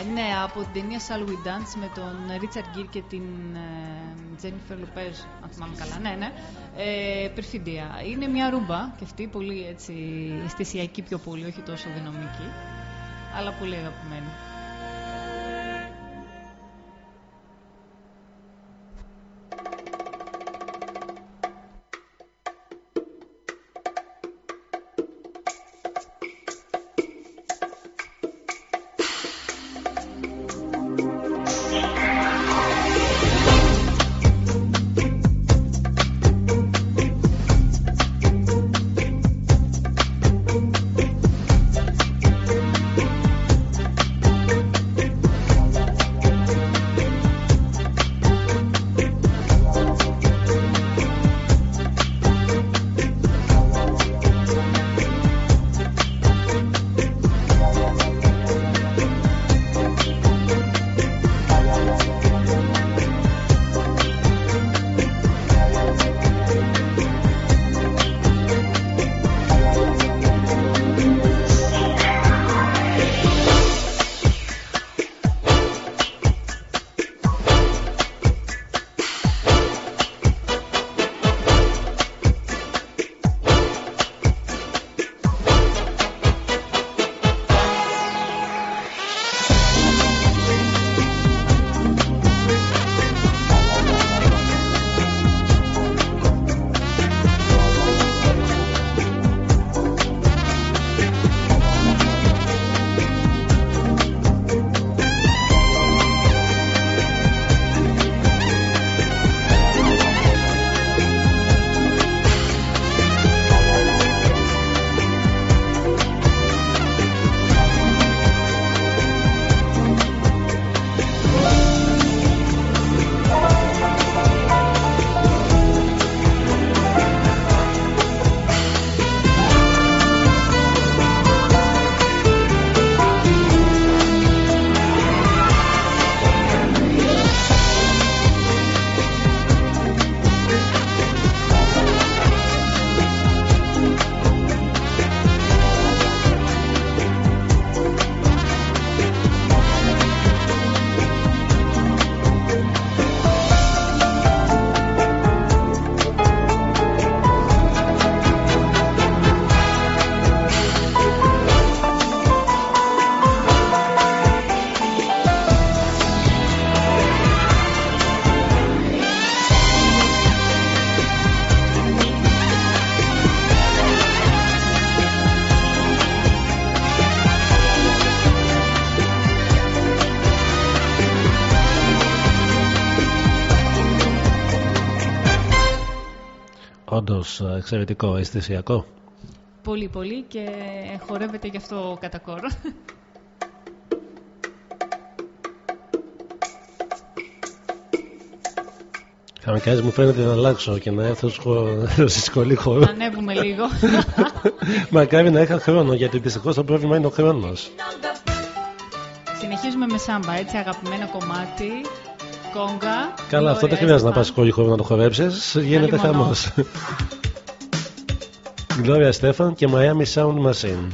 Ε, ναι, από την ταινία Shall We Dance με τον Ρίτσαρντ Γκίρ και την Τζένιφερ Λουπέζ, αν θυμάμαι καλά. Ναι, ναι. Ε, Περφυντία. Είναι μια ρούμπα και αυτή πολύ έτσι αισθησιακή πιο πολύ, όχι τόσο δυναμική. Αλλά πολύ αγαπημένη. Εξαιρετικό, αισθησιακό. Πολύ πολύ και χορεύεται γι' αυτό κατά κόρο. Κανονικά μου φαίνεται να αλλάξω και να έρθω σχο- (laughs) στη σχολή χώρο. Να ανέβουμε λίγο. (laughs) Μακάρι να είχα χρόνο, γιατί δυστυχώς το πρόβλημα είναι ο χρόνος. Συνεχίζουμε με σάμπα, έτσι αγαπημένο κομμάτι. Κόγκα. Καλά, αυτό δεν Gloria χρειάζεται να Estefan. πα σχολή χώρο να το χορέψεις. Γίνεται μόνο. χαμός. Gloria Stefan και Miami Sound Machine.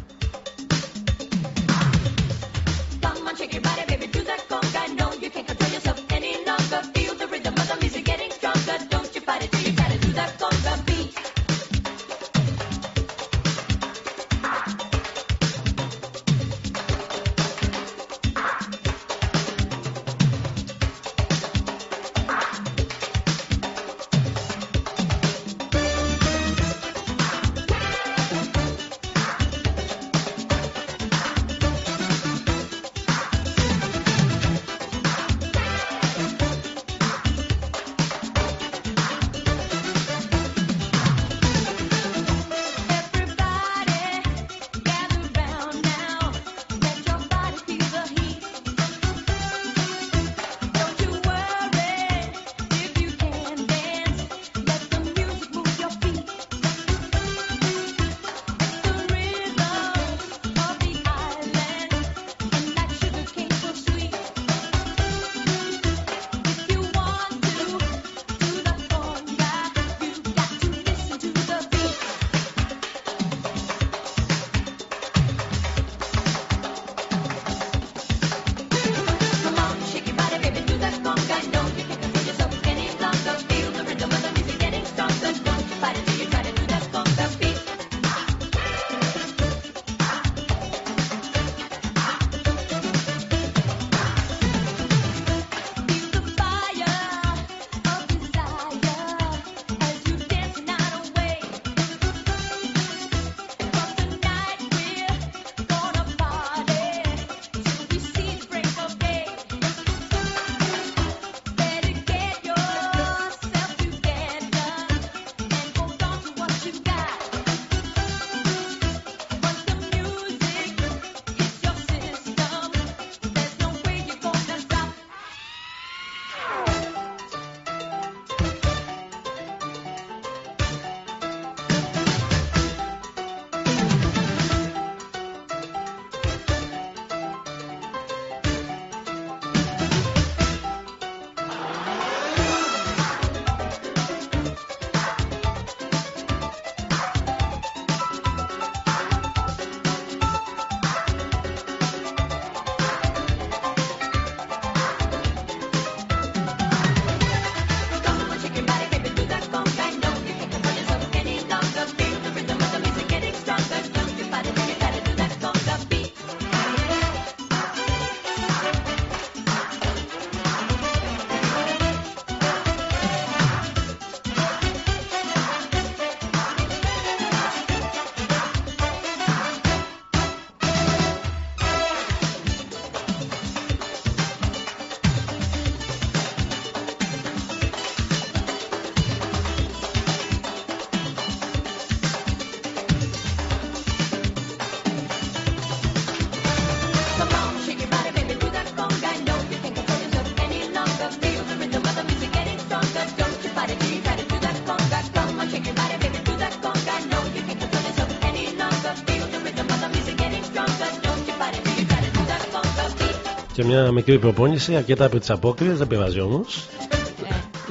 Μια μικρή προπόνηση, αρκετά από τις απόκριες, δεν πειράζει όμως.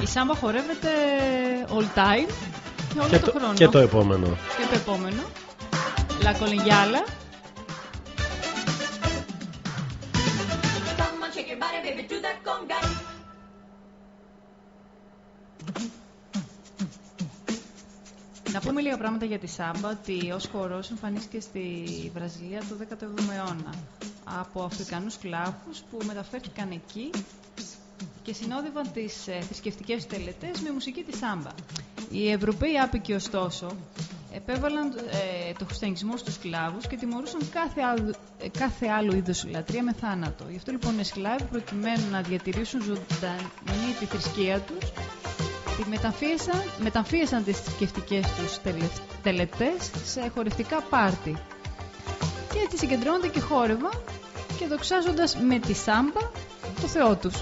Η σάμπα χορεύεται all time και όλο Και, το το- χρόνο. και το επόμενο. Και το επόμενο. La Collegiala. Come on, shake your body, baby, do that conga. Να πούμε λίγα πράγματα για τη σάμπα, ότι ως χορός εμφανίστηκε στη Βραζιλία το 17ο αιώνα από Αφρικανούς σκλάβους που μεταφέρθηκαν εκεί και συνόδευαν τις ε, θρησκευτικές τελετές με μουσική της σάμπα. Οι Ευρωπαίοι άπικοι ωστόσο επέβαλαν ε, το χριστιανισμό στους σκλάβους και τιμωρούσαν κάθε, άλλου- ε, κάθε άλλο είδος λατρεία με θάνατο. Γι' αυτό λοιπόν οι σκλάβοι προκειμένου να διατηρήσουν ζωντανή τη θρησκεία τους Τη μεταμφίεσαν, μεταμφίεσαν τις θρησκευτικές τους τελε- τελετές σε χορευτικά πάρτι. Και έτσι συγκεντρώνονται και χόρευαν και δοξάζοντας με τη σάμπα το Θεό τους.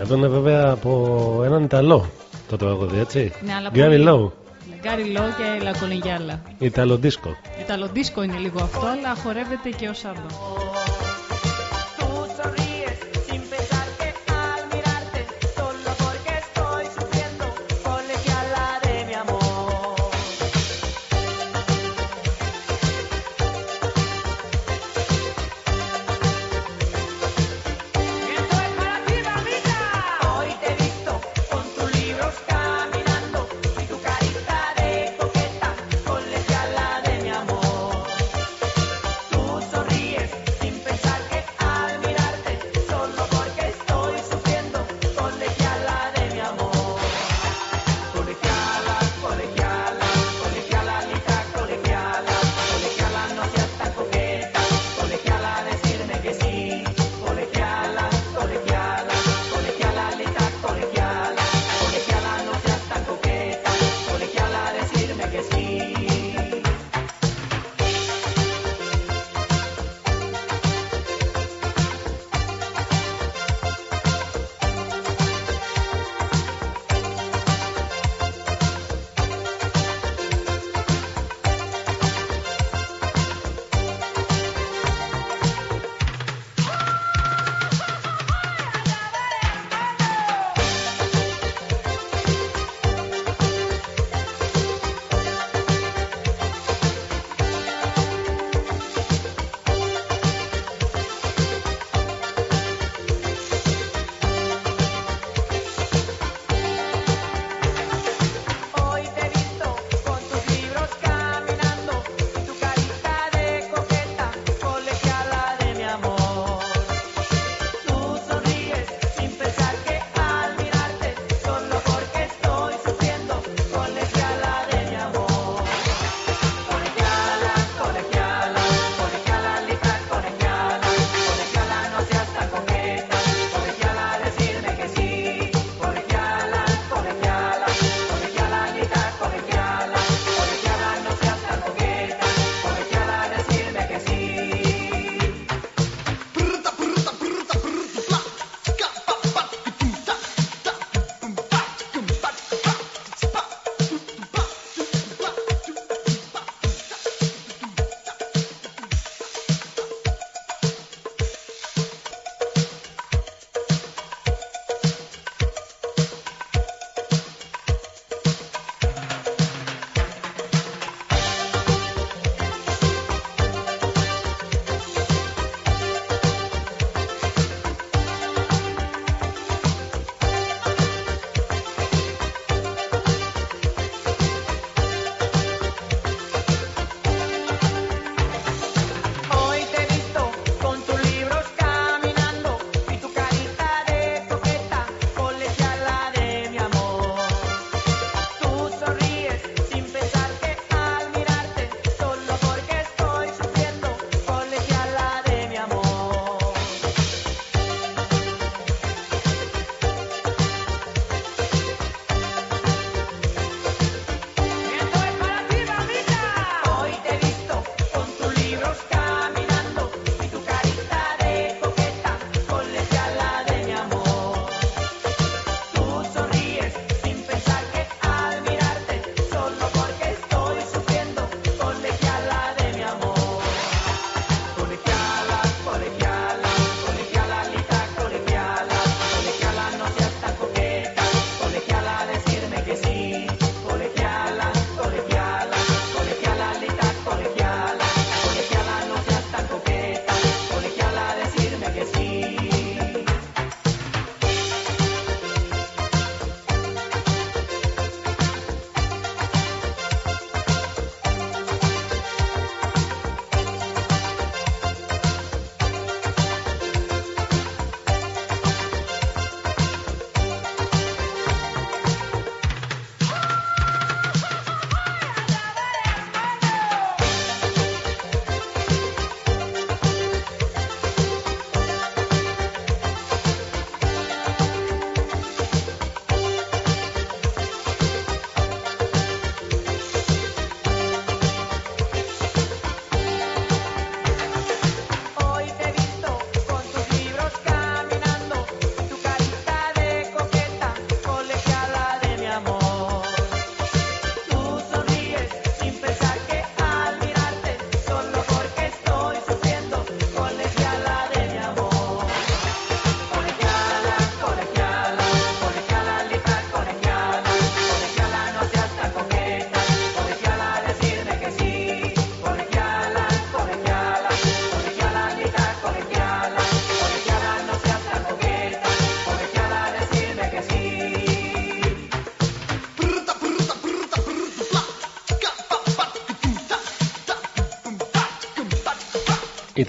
Εδώ είναι βέβαια από έναν Ιταλό το τραγούδι, έτσι. Ναι, αλλά Γκάρι πολύ- Λόου, Γκάρι Λό και Λα Κολεγιάλα. Ιταλοντίσκο. Ιταλοντίσκο είναι λίγο αυτό, αλλά χορεύεται και ο σάμπα.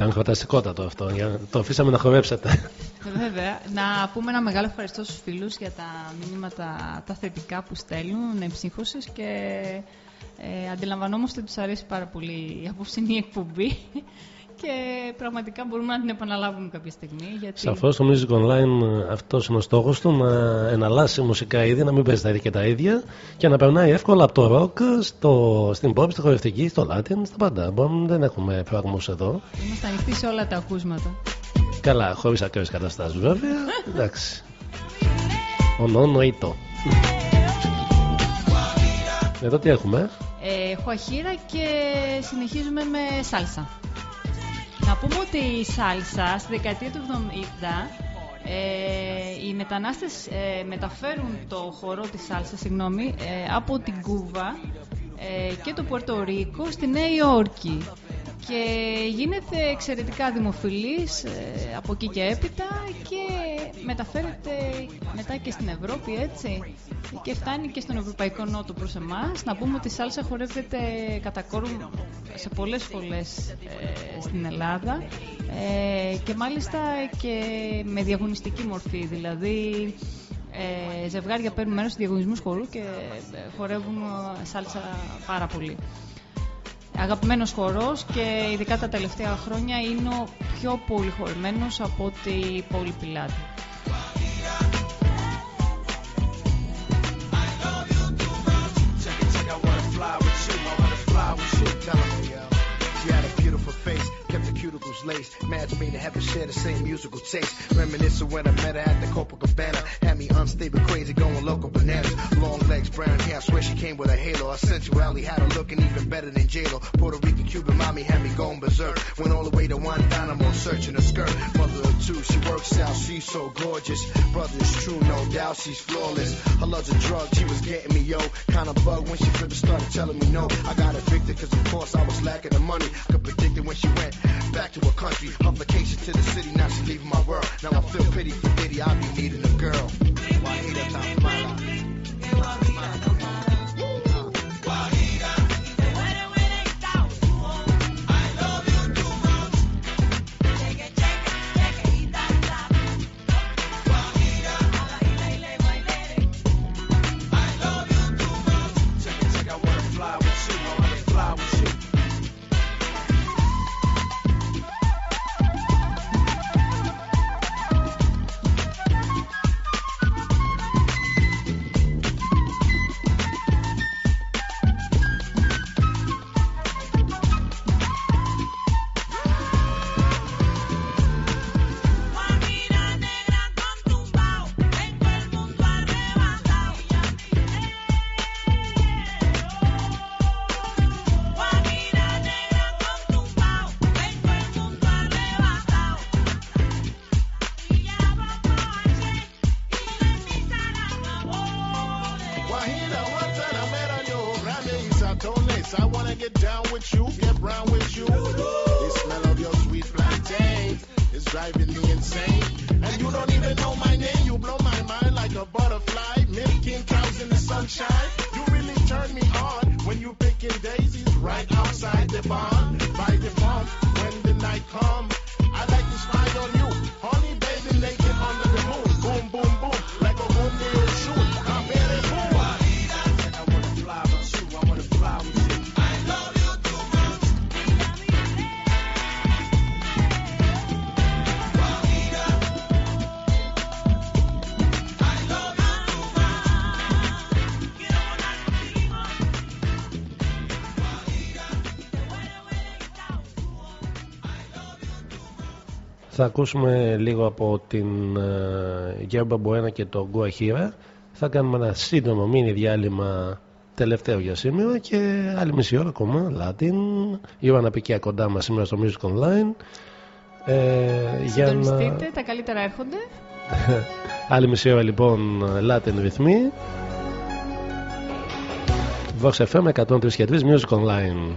Ήταν χορταστικότατο αυτό. για- Το αφήσαμε να χορέψετε. Βέβαια, να πούμε ένα μεγάλο ευχαριστώ στους φίλους για τα μηνύματα τα θετικά που στέλνουν, εμψύχωσης και ε, αντιλαμβανόμαστε ότι τους αρέσει πάρα πολύ η απόψινή εκπομπή και πραγματικά μπορούμε να την επαναλάβουμε κάποια στιγμή. Γιατί... Σαφώς το Music Online αυτός είναι ο στόχος του να εναλλάσσει μουσικά είδη, να μην παίζει τα ίδια και τα ίδια και να περνάει εύκολα από το rock στο, στην pop, στη χορευτική, στο latin, στα πάντα. Μπορούμε, δεν έχουμε φραγμούς εδώ. Είμαστε ανοιχτοί σε όλα τα ακούσματα. Καλά, χωρίς ακραίες καταστάσεις βέβαια. Εντάξει. Ονόνο ή το. Εδώ τι έχουμε; Ε, Χουαχίρα και συνεχίζουμε με σάλσα. Να πούμε ότι η σάλσα στη δεκαετία του 70 ε, οι μετανάστες ε, μεταφέρουν το χορό της σάλσας συγγνώμη, ε, από την Κούβα ε, και το Πουερτορίκο στη Νέα Υόρκη και γίνεται εξαιρετικά δημοφιλής ε, από εκεί και έπειτα και μεταφέρεται μετά και στην Ευρώπη έτσι. Και φτάνει και στον Ευρωπαϊκό Νότο προς εμάς. Να πούμε ότι η σάλσα χορεύεται κατά κόρον σε πολλές σχολές ε, στην Ελλάδα. Ε, και μάλιστα και με διαγωνιστική μορφή. Δηλαδή ε, ζευγάρια παίρνουν μέρος στους διαγωνισμούς χορού και ε, χορεύουν ε, σάλσα πάρα πολύ. Αγαπημένος χορός και ειδικά τα τελευταία χρόνια είναι ο πιο πολύ χορεμένος από ότι η πόλη Πιλάτη. Cuticles laced. Match made in heaven, share the same musical taste. Reminiscing when I met her at the Copacabana. Had me unstable, crazy, going local bananas. Long legs, brown hair, I swear she came with a halo. Her sensuality had her looking even better than J-Lo. Puerto Rican, Cuban mommy had me going berserk. Went all the way to Guantanamo, searching her skirt. Mother of two, she works out, she's so gorgeous. Brother is true, no doubt, she's flawless. Her love's a drug, she was getting me, yo. Kinda bug when she flipped started telling me no. I got evicted, cause of course I was lacking the money. I could predict it when she went back to her country. Her vacation to the city, now she leaving my world. Now I feel pity for Diddy, I be needing a girl. Why hate a Guajira Tamala. Θα ακούσουμε λίγο από την ε, Γέρμπα Μποένα και τον Γκουαχίρα. Θα κάνουμε ένα σύντομο μίνι διάλειμμα τελευταίο για σήμερα και άλλη μισή ώρα ακόμα Latin. Η Ιωάννα Πικιά κοντά μας σήμερα στο Music Online. Ε, για να... Συντονιστείτε, τα καλύτερα έρχονται. (laughs) άλλη μισή ώρα λοιπόν Latin ρυθμοί. Vox FM 103 και 3 Music Online.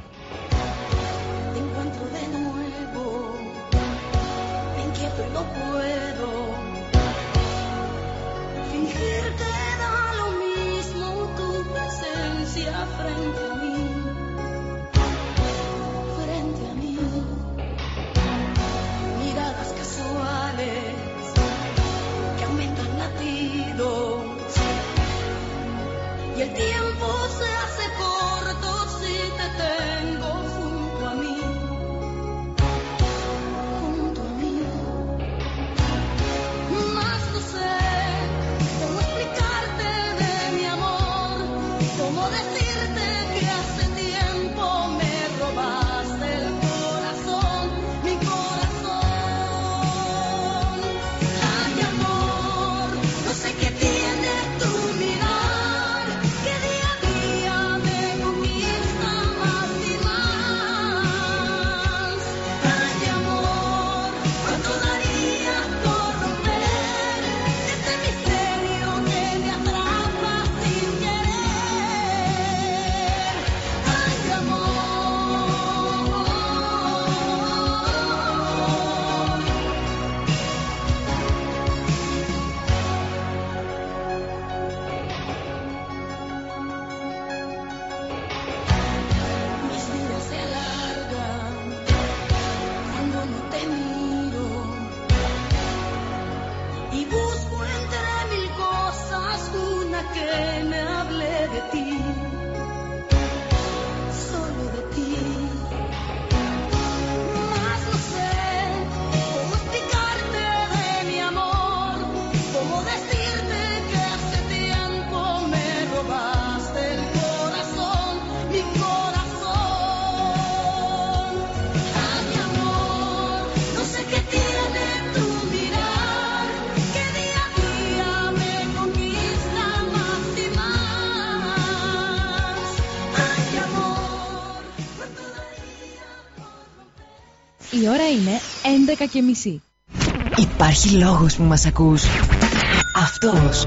11.30. Υπάρχει λόγος που μας ακούς. Αυτός.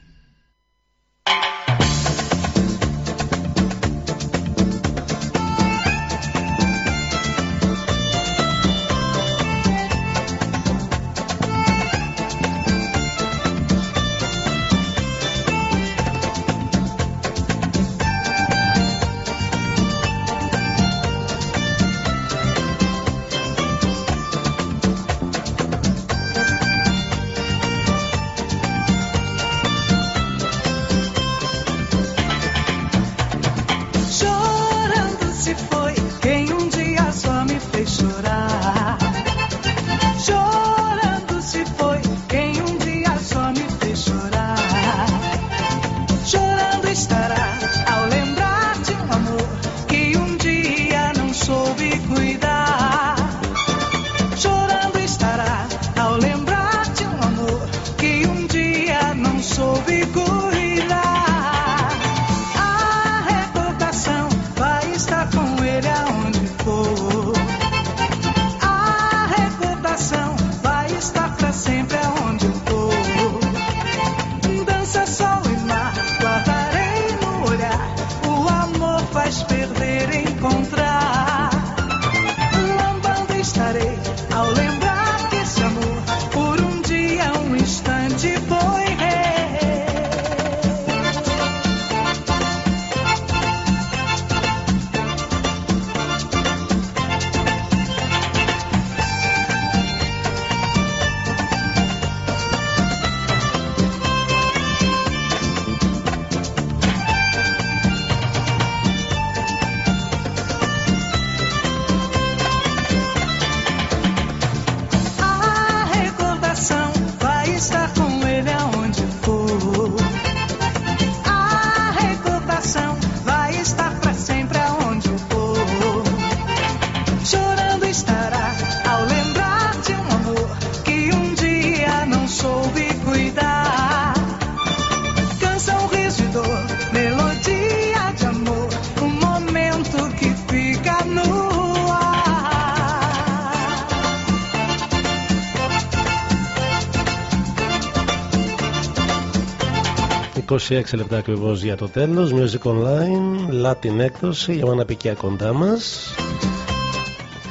26 λεπτά ακριβώς για το τέλος. Music Online, Latin έκδοση, η Ιωάννα Πικιά κοντά μας.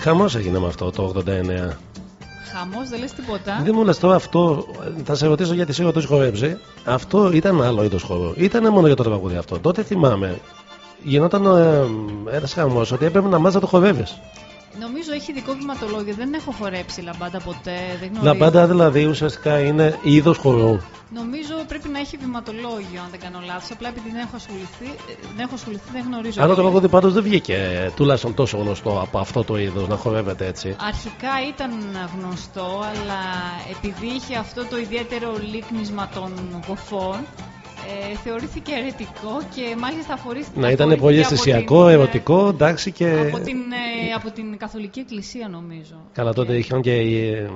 Χαμός έγινε με αυτό το 89. Χαμός, δεν λες τίποτα. Δεν μου λες τώρα αυτό, θα σε ρωτήσω γιατί σίγουρα το έχεις χορέψει. Αυτό ήταν άλλο είδος χορό. Ήταν μόνο για το τραγούδι αυτό. Τότε θυμάμαι, γινόταν ε, ένας χαμός ότι έπρεπε να μάθει να το χορεύεις. Νομίζω έχει ειδικό βηματολόγιο. Δεν έχω χορέψει λαμπάντα ποτέ. Δεν γνωρίζω. Λαμπάντα δηλαδή ουσιαστικά είναι είδος χορού. Νομίζω πρέπει να έχει βηματολόγιο, αν δεν κάνω λάθος. Απλά επειδή δεν έχω ασχοληθεί, ε, δεν, έχω ασχοληθεί, δεν γνωρίζω. Αλλά το ακριβώς. τραγούδι πάντως δεν βγήκε τουλάχιστον τόσο γνωστό από αυτό το είδος να χορεύεται έτσι. Αρχικά ήταν γνωστό, αλλά επειδή είχε αυτό το ιδιαίτερο λίκνισμα των κοφών, ε, θεωρήθηκε αιρετικό και μάλιστα αφορήθηκε Να ήταν πολύ αφορήθηκε από αισθησιακό, την, ε, ερωτικό, εντάξει και. Από την, ε, από την Καθολική Εκκλησία νομίζω. Καλά, τότε είχαν και ε,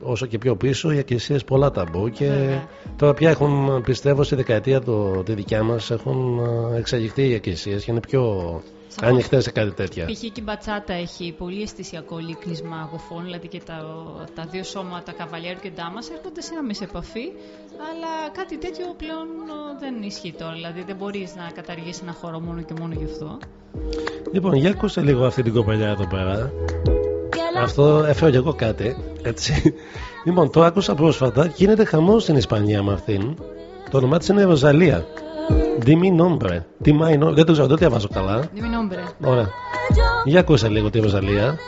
όσο και πιο πίσω οι εκκλησίες πολλά ταμπού και Βέβαια. τώρα πια έχουν, πιστεύω, στη δεκαετία το, τη δικιά μας έχουν ε, εξελιχθεί οι εκκλησίες και είναι πιο Σαφώς. Ανοιχτέ σε κάτι τέτοια. Π.χ. και η μπατσάτα έχει πολύ αισθησιακό λίκνισμα γοφών, δηλαδή και τα, τα δύο σώματα καβαλιέρου και ντάμας έρχονται σε άμεση επαφή, αλλά κάτι τέτοιο πλέον ε, δεν ισχύει τώρα. Δηλαδή δεν μπορείς να καταργήσεις ένα χώρο μόνο και μόνο γι' αυτό. Λοιπόν, για ακούστε λίγο αυτή την κοπελιά εδώ πέρα. Αυτό έφερα και εγώ κάτι. Έτσι. Λοιπόν, το άκουσα πρόσφατα. Γίνεται χαμός στην Ισπανία με αυτήν. Το όνομά της είναι Ροζαλία. Dimi nombre. Τι μάι νο- Δεν το ξέρω, δεν το διαβάζω καλά. Dime nombre. Ωραία. Για ακούστε λίγο τη Ροζαλία.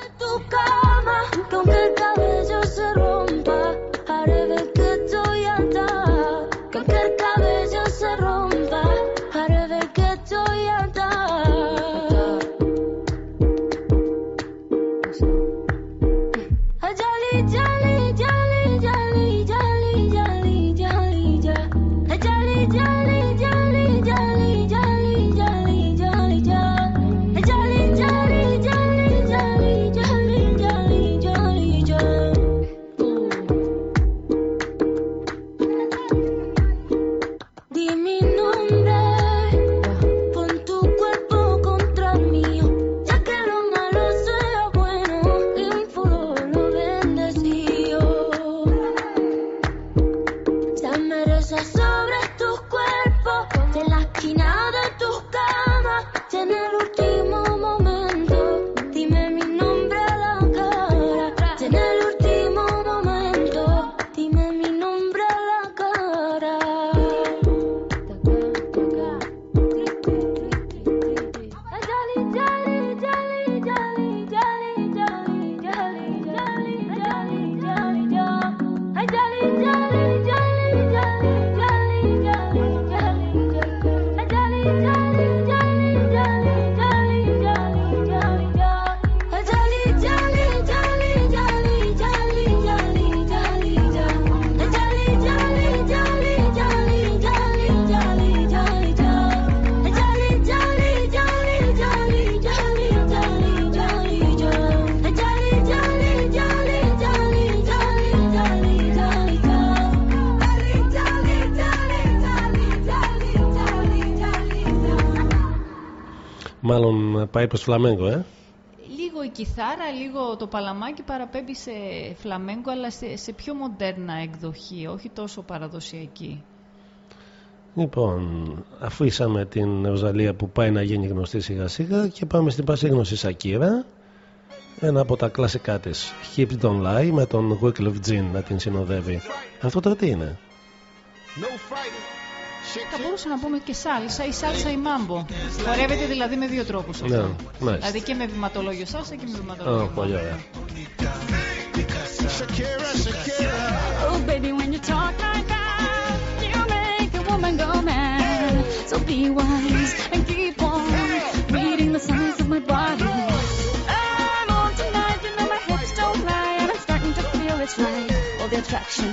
Πάει προς φλαμέγκο, ε; Λίγο η κιθάρα, λίγο το παλαμάκι παραπέμπει σε φλαμέγκο, αλλά σε, σε πιο μοντέρνα εκδοχή, όχι τόσο παραδοσιακή. Λοιπόν, αφήσαμε την Ροζαλία που πάει να γίνει γνωστή σιγά σιγά και πάμε στην πασίγνωση Σακύρα. Ένα από τα κλασικά της Hips Don't Lie με τον Wyclef Jean να την συνοδεύει. Αυτό τώρα τι είναι; Θα μπορούσα να πούμε και σάλσα ή σάλσα ή μάμπο. Χορεύεται δηλαδή με δύο τρόπους αυτό. Ναι, μάλιστα. Δηλαδή και με βηματολόγιο σάλσα και με βηματολόγιο Α, πολύ ωραία. Oh, baby, when you talk like that, you make a woman go mad. So be wise and keep on reading the signs of my body. I'm on tonight, you know my hips don't lie, and I'm starting to feel it's right. All the attraction,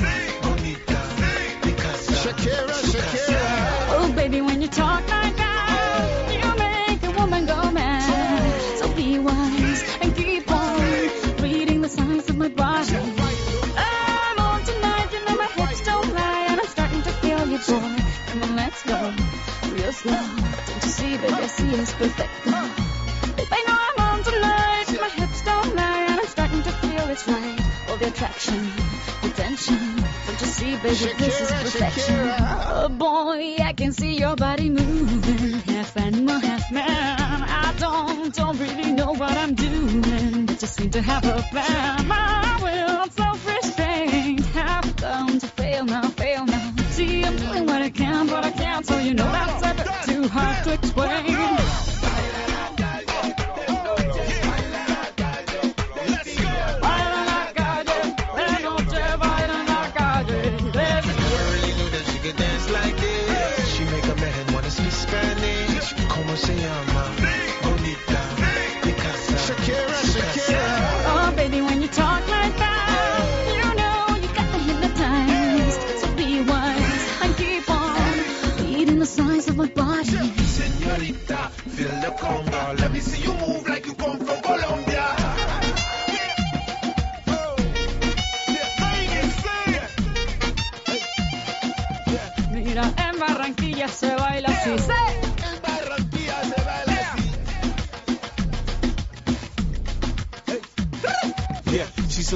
It's perfect. I know I'm on tonight. My hips don't lie, and I'm starting to feel it's right. All the attraction, the tension. Don't you see, baby, this is perfection. Shakira. Oh boy, I can see your body moving, half animal, half man. I don't, don't really know what I'm doing, but just seem to have a plan. My will, I'm self-restrained, half bound to fail now, fail now. See, I'm doing what I can, but I can't, so you know that's a have to explain. see you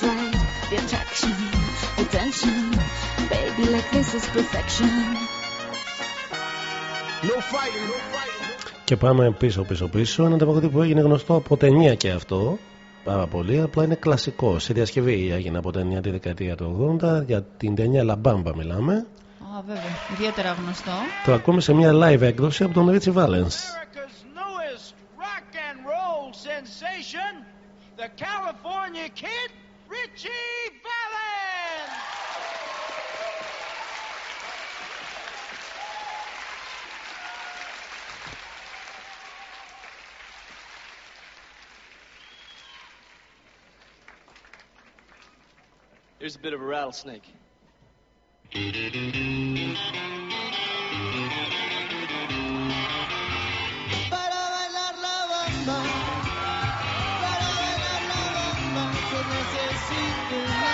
to feel it's right. The attraction, the tension. Baby, like this is perfection. No fighting, no fighting. Και πάμε πίσω πίσω πίσω. Ένα τραγούδι που έγινε γνωστό από ταινία και αυτό. Πάρα πολύ. Απλά είναι κλασικό. Σε διασκευή έγινε από ταινία τη δεκαετία του 80. Για την ταινία Λαμπάμπα μιλάμε. Α, βέβαια. Ιδιαίτερα γνωστό. Το ακούμε σε μια live έκδοση από τον Ρίτσι Valens. newest rock and roll sensation, the California kid, Richie Valens. Here's a bit of a rattlesnake. Para bailar la bamba, Sim.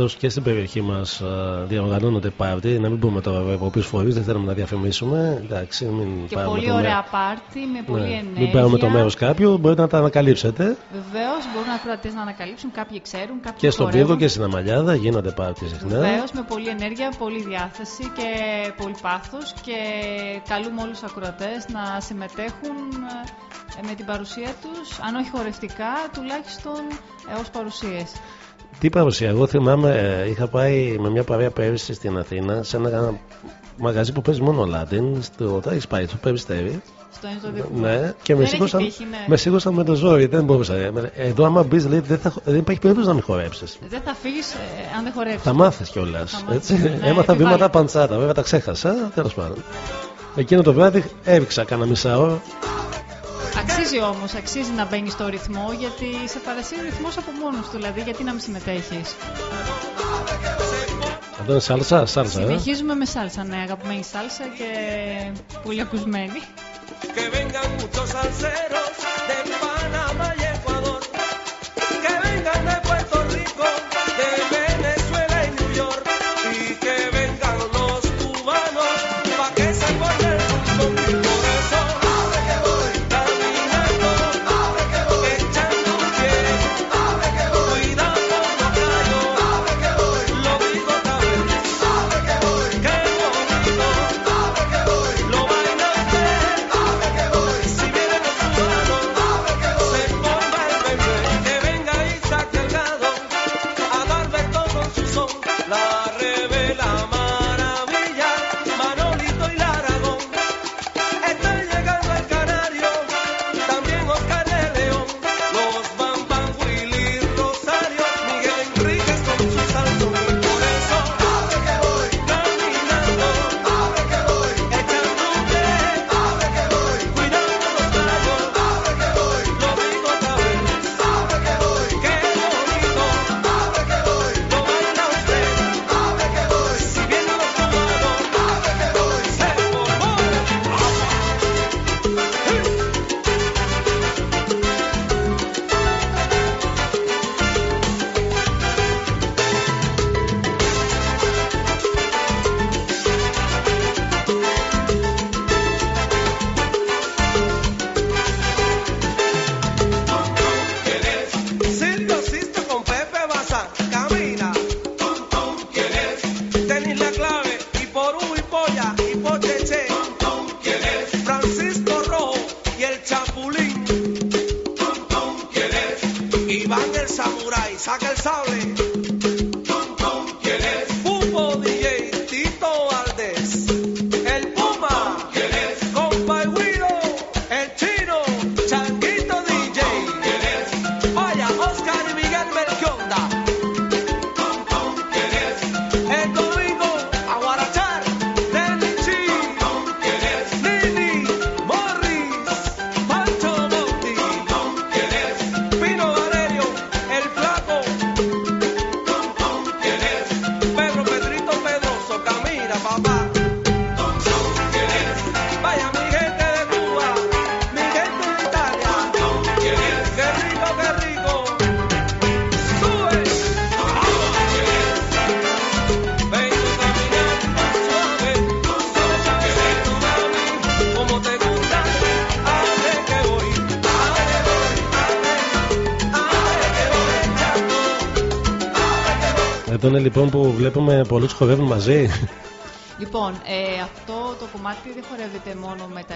Πάντως και στην περιοχή μας διοργανώνονται πάρτι. Να μην πούμε τώρα βέβαια από ποιους φορείς, δεν θέλουμε να διαφημίσουμε. Εντάξει, μην Και πάρουμε πολύ το ωραία μέρο- πάρτι με πολύ Ναι, ενέργεια. Μην πάρουμε το μέρος κάποιου, μπορείτε να τα ανακαλύψετε. Βεβαίως μπορούν να ακροατέ να ανακαλύψουν, κάποιοι ξέρουν, κάποιοι Και στον χορεύουν. Πύργο και στην Αμαλιάδα γίνονται πάρτι συχνά. Βεβαίως με πολλή ενέργεια, πολλή διάθεση και πολύ πάθος και καλούμε όλους τους ακροατές να συμμετέχουν ε, με την παρουσία τους, αν όχι χορευτικά, τουλάχιστον έως παρουσίες. Τι παρουσία, εγώ θυμάμαι, ε, είχα πάει με μια παρέα πέρυσι στην Αθήνα σε ένα μαγαζί που παίζει μόνο Latin. Στο, τα έχει πάει, στο Περιστέρι. Στο Ενζωδικό. Ναι, και με Δεν έχει σήκωσαν, τύχει, ναι. με σήκωσαν με το ζόρι, δεν μπορούσα. Ε, Εδώ, άμα μπεις, λέει, δεν, θα, δεν υπάρχει περίπτωση να μην χορέψεις. Δεν θα φύγεις αν δεν χορέψεις. Θα μάθεις κιόλας. μάθεις, ναι, (laughs) Έμαθα επιβάλλεται. βήματα παντσάτα, βέβαια τα ξέχασα. Τέλος πάντων. Εκείνο το βράδυ έριξα κάνα μισάωρο. Αξίζει όμως, αξίζει να μπαίνει στο ρυθμό γιατί σε παρασύρει ο ρυθμός από μόνος του. Δηλαδή, γιατί να μην συμμετέχεις. Αυτό είναι σάλσα, σάλσα, ε. Συνεχίζουμε με σάλσα, ναι, αγαπημένη σάλσα και πολύ ακουσμένη.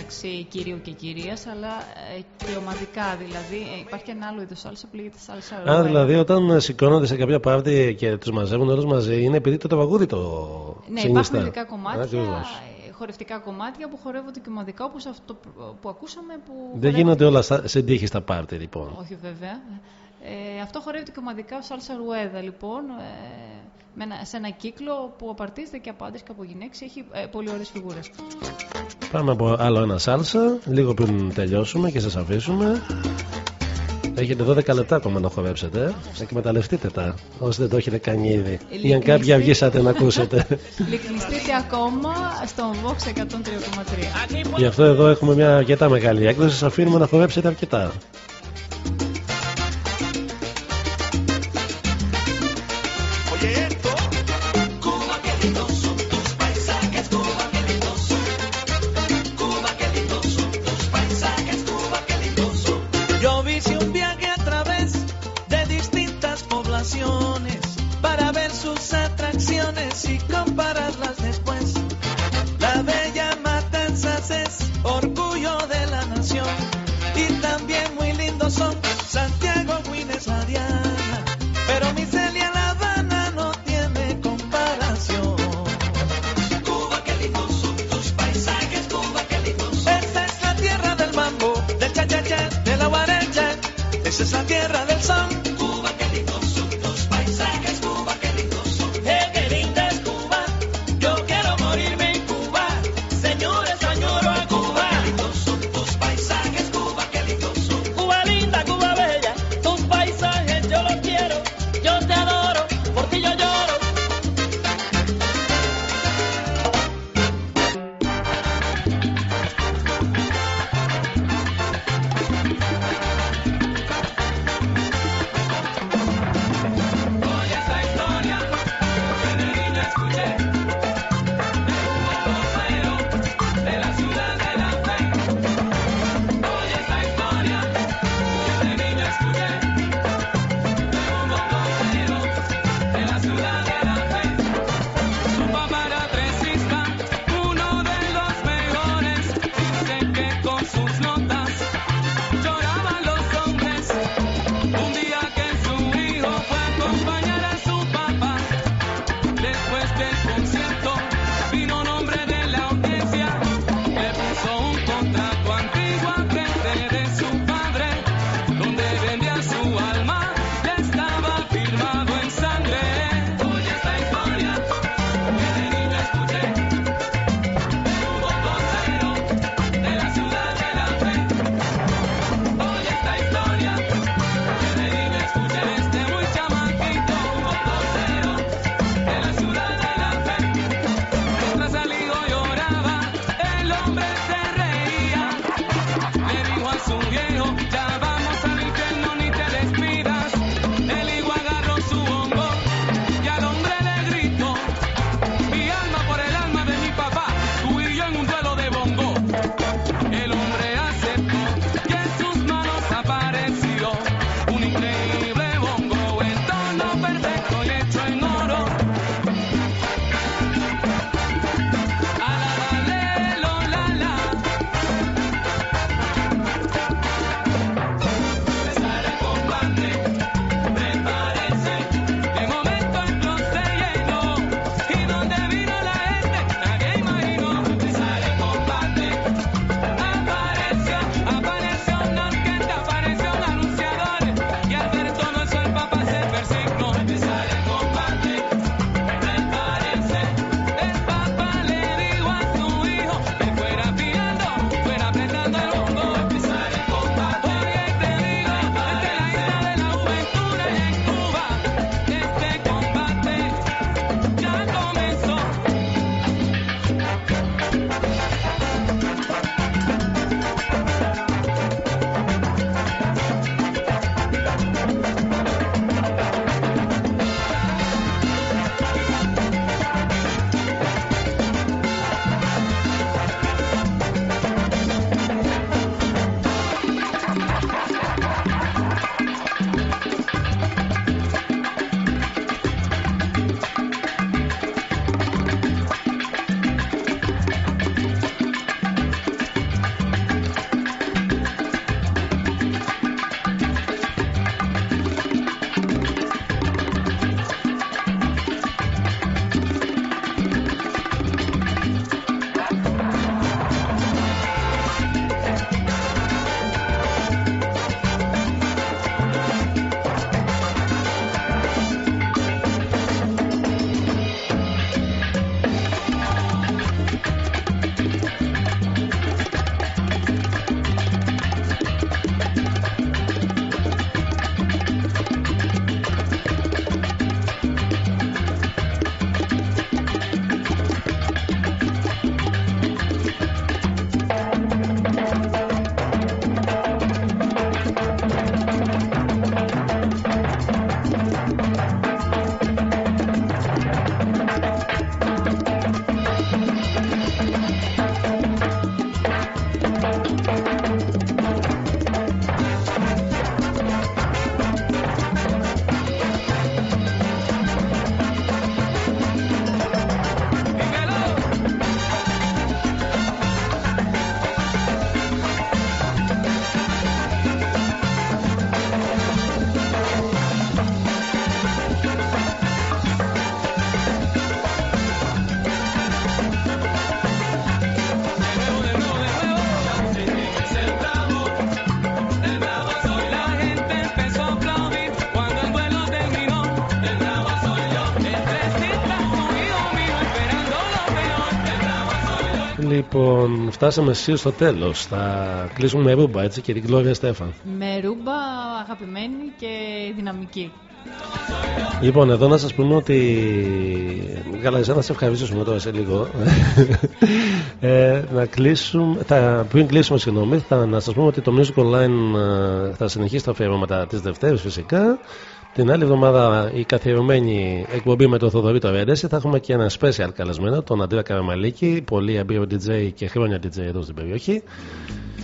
Μεταξύ κυρίου και κυρίας, αλλά ε, και ομαδικά. Δηλαδή, ε, υπάρχει και ένα άλλο είδος σάλσα που λέγεται σάλσα Α, ρόβελ. δηλαδή όταν σηκώνονται σε κάποια πάρτι και τους μαζεύουν όλους μαζί, είναι επειδή το τραγούδι το Ναι, συνιστά. υπάρχουν ειδικά κομμάτια, Ακριβώς. ε, χορευτικά κομμάτια που χορεύονται και ομαδικά, όπως αυτό που- που ακούσαμε. Που Δεν χορεύεται- γίνονται όλα στα- σε τύχη στα πάρτι λοιπόν. Όχι βέβαια. Ε, αυτό χορεύεται και ομαδικά ως σάλσα ρουέδα, λοιπόν, ε, με ένα- σε ένα κύκλο που απαρτίζεται και από άντρες και από γυναίκες. Έχει ε, πολύ ωραίες φιγούρες. Πάμε από άλλο ένα σάλσα, λίγο πριν τελειώσουμε και σας αφήσουμε. Έχετε 12 λεπτά ακόμα να χορέψετε. Εκμεταλλευτείτε τα, όσοι δεν το έχετε κάνει ήδη. Ή αν κάποιοι αυγήσατε να ακούσετε. (laughs) Λυκνιστείτε ακόμα στον Vox 103,3. Γι' αυτό εδώ έχουμε μια αρκετά μεγάλη έκδοση. Σας αφήνουμε να χορέψετε αρκετά. Φτάσαμε εσύ στο τέλος. Θα κλείσουμε με ρούμπα έτσι και την Gloria Στέφαν. Με ρούμπα αγαπημένη και δυναμική. Λοιπόν, εδώ να σας πούμε ότι. Καλά, εσένα να σε ευχαριστήσουμε τώρα σε λίγο. ε, να κλείσουμε. Θα... Πριν κλείσουμε, συγγνώμη, θα να σας πούμε ότι το Music Online ε, θα συνεχίσει τα αφιερώματα της Δευτέρα φυσικά. Την άλλη εβδομάδα η καθιερωμένη εκπομπή με τον Θοδωρή το Ρέντεση θα έχουμε και ένα special καλεσμένο, τον Αντρέα Καραμαλίκη, πολύ εμπειρο DJ και χρόνια DJ εδώ στην περιοχή.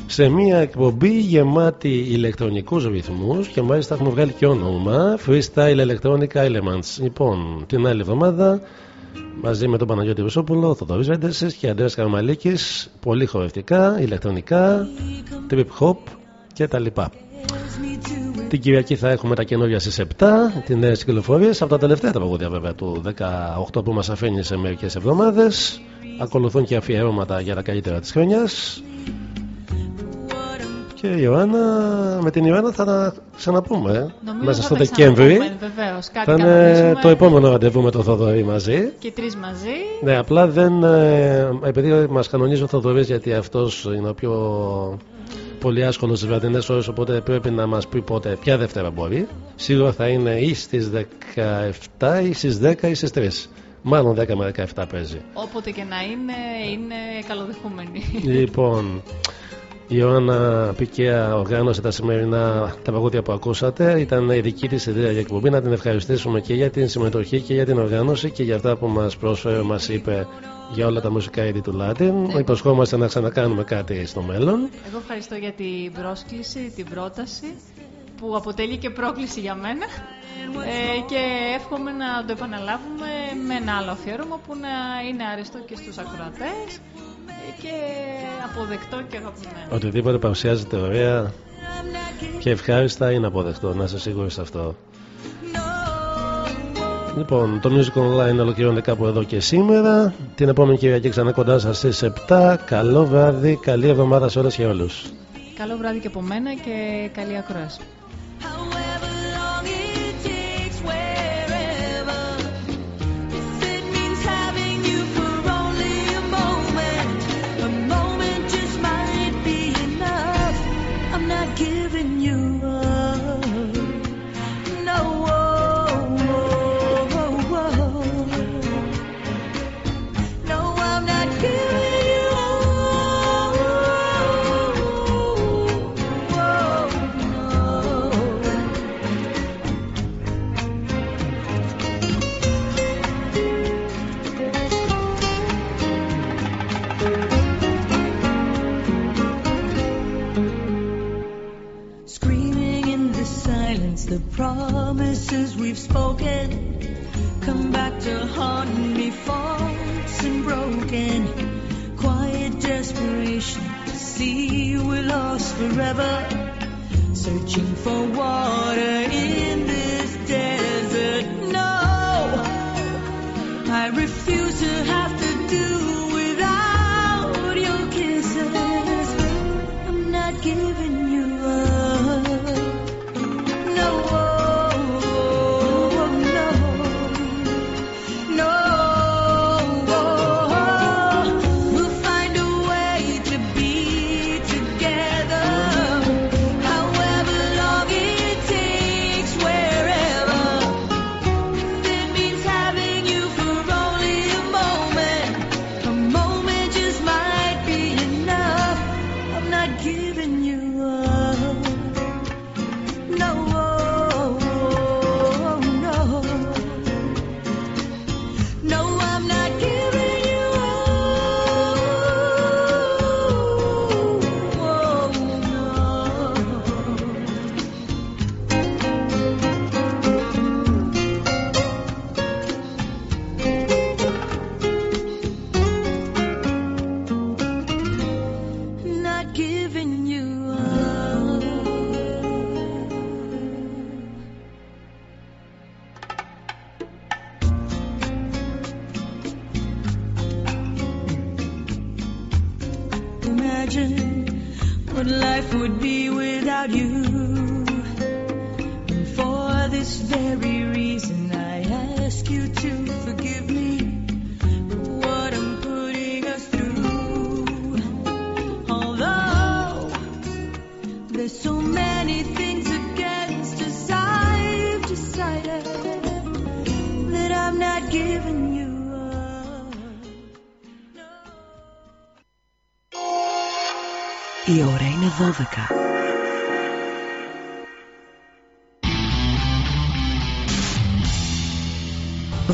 Σε μια εκπομπή γεμάτη ηλεκτρονικούς ρυθμούς και μάλιστα έχουμε βγάλει και όνομα Freestyle Electronic Elements. Λοιπόν, την άλλη εβδομάδα μαζί με τον Παναγιώτη Βουσόπουλο, Θοδωρής Ρέντεσης και Αντρέας Καραμαλίκης πολύ χορευτικά, ηλεκτρονικά, trip hop και τα λοιπά. Την Κυριακή θα έχουμε τα καινούργια στις 7, τις νέες κυκλοφορίες από τα τελευταία τραγούδια βέβαια του 18 που μας αφήνει σε μερικές εβδομάδες. Ακολουθούν και αφιερώματα για τα καλύτερα της χρονιάς. Και η Ιωάννα, με την Ιωάννα θα τα ξαναπούμε Νομίζω μέσα θα στο τα Δεκέμβρη. ξαναπούμε, βεβαίως. Κάτι Θα είναι κανονίζουμε. το επόμενο ραντεβού με τον Θοδωρή μαζί. Και τρεις μαζί. Ναι, απλά δεν. ε, επειδή μας κανονίζει ο Θοδωρής, γιατί αυτός είναι ο πιο πολύ άσχολος στις βραδινές ώρες, οπότε πρέπει να μας πει πότε, ποια Δευτέρα μπορεί. Σίγουρα θα είναι ή στις 17 ή στις 10 ή στις 3. Μάλλον 10 με 17 παίζει. Όποτε και να είναι, είναι καλοδεχούμενοι. λοιπόν, η Ιωάννα Πικέα οργάνωσε τα σημερινά τα παγόδια που ακούσατε. Ήταν η δική της ιδέα για εκπομπή. Να την ευχαριστήσουμε και για την συμμετοχή και για την οργάνωση και για αυτά που μας πρόσφερε, μας είπε για όλα τα μουσικά είδη του Λάτιν. Υποσχόμαστε να ξανακάνουμε κάτι στο μέλλον. Εγώ ευχαριστώ για την πρόσκληση, την πρόταση που αποτελεί και πρόκληση για μένα ε, και εύχομαι να το επαναλάβουμε με ένα άλλο αφιέρωμα που να είναι αρεστό και στους ακροατές ε, και αποδεκτό και αγαπημένο. Οτιδήποτε παρουσιάζεται ωραία και ευχάριστα είναι αποδεκτό, να είσαι σίγουροι σε αυτό. Λοιπόν, το Music Online ολοκληρώνεται κάπου εδώ και σήμερα. Την επόμενη Κυριακή ξανά κοντά σας στις 7. Καλό βράδυ, καλή εβδομάδα σε όλες και όλους. Καλό βράδυ και από μένα και καλή ακρόαση. Promises we've spoken come back to haunt me, false and broken. Quiet desperation, see we're lost forever. Searching for water in this desert. No, I refuse to have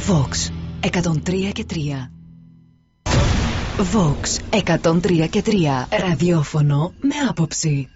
Vox 103 και 3 Vox 103 και 3 Ραδιόφωνο με άποψη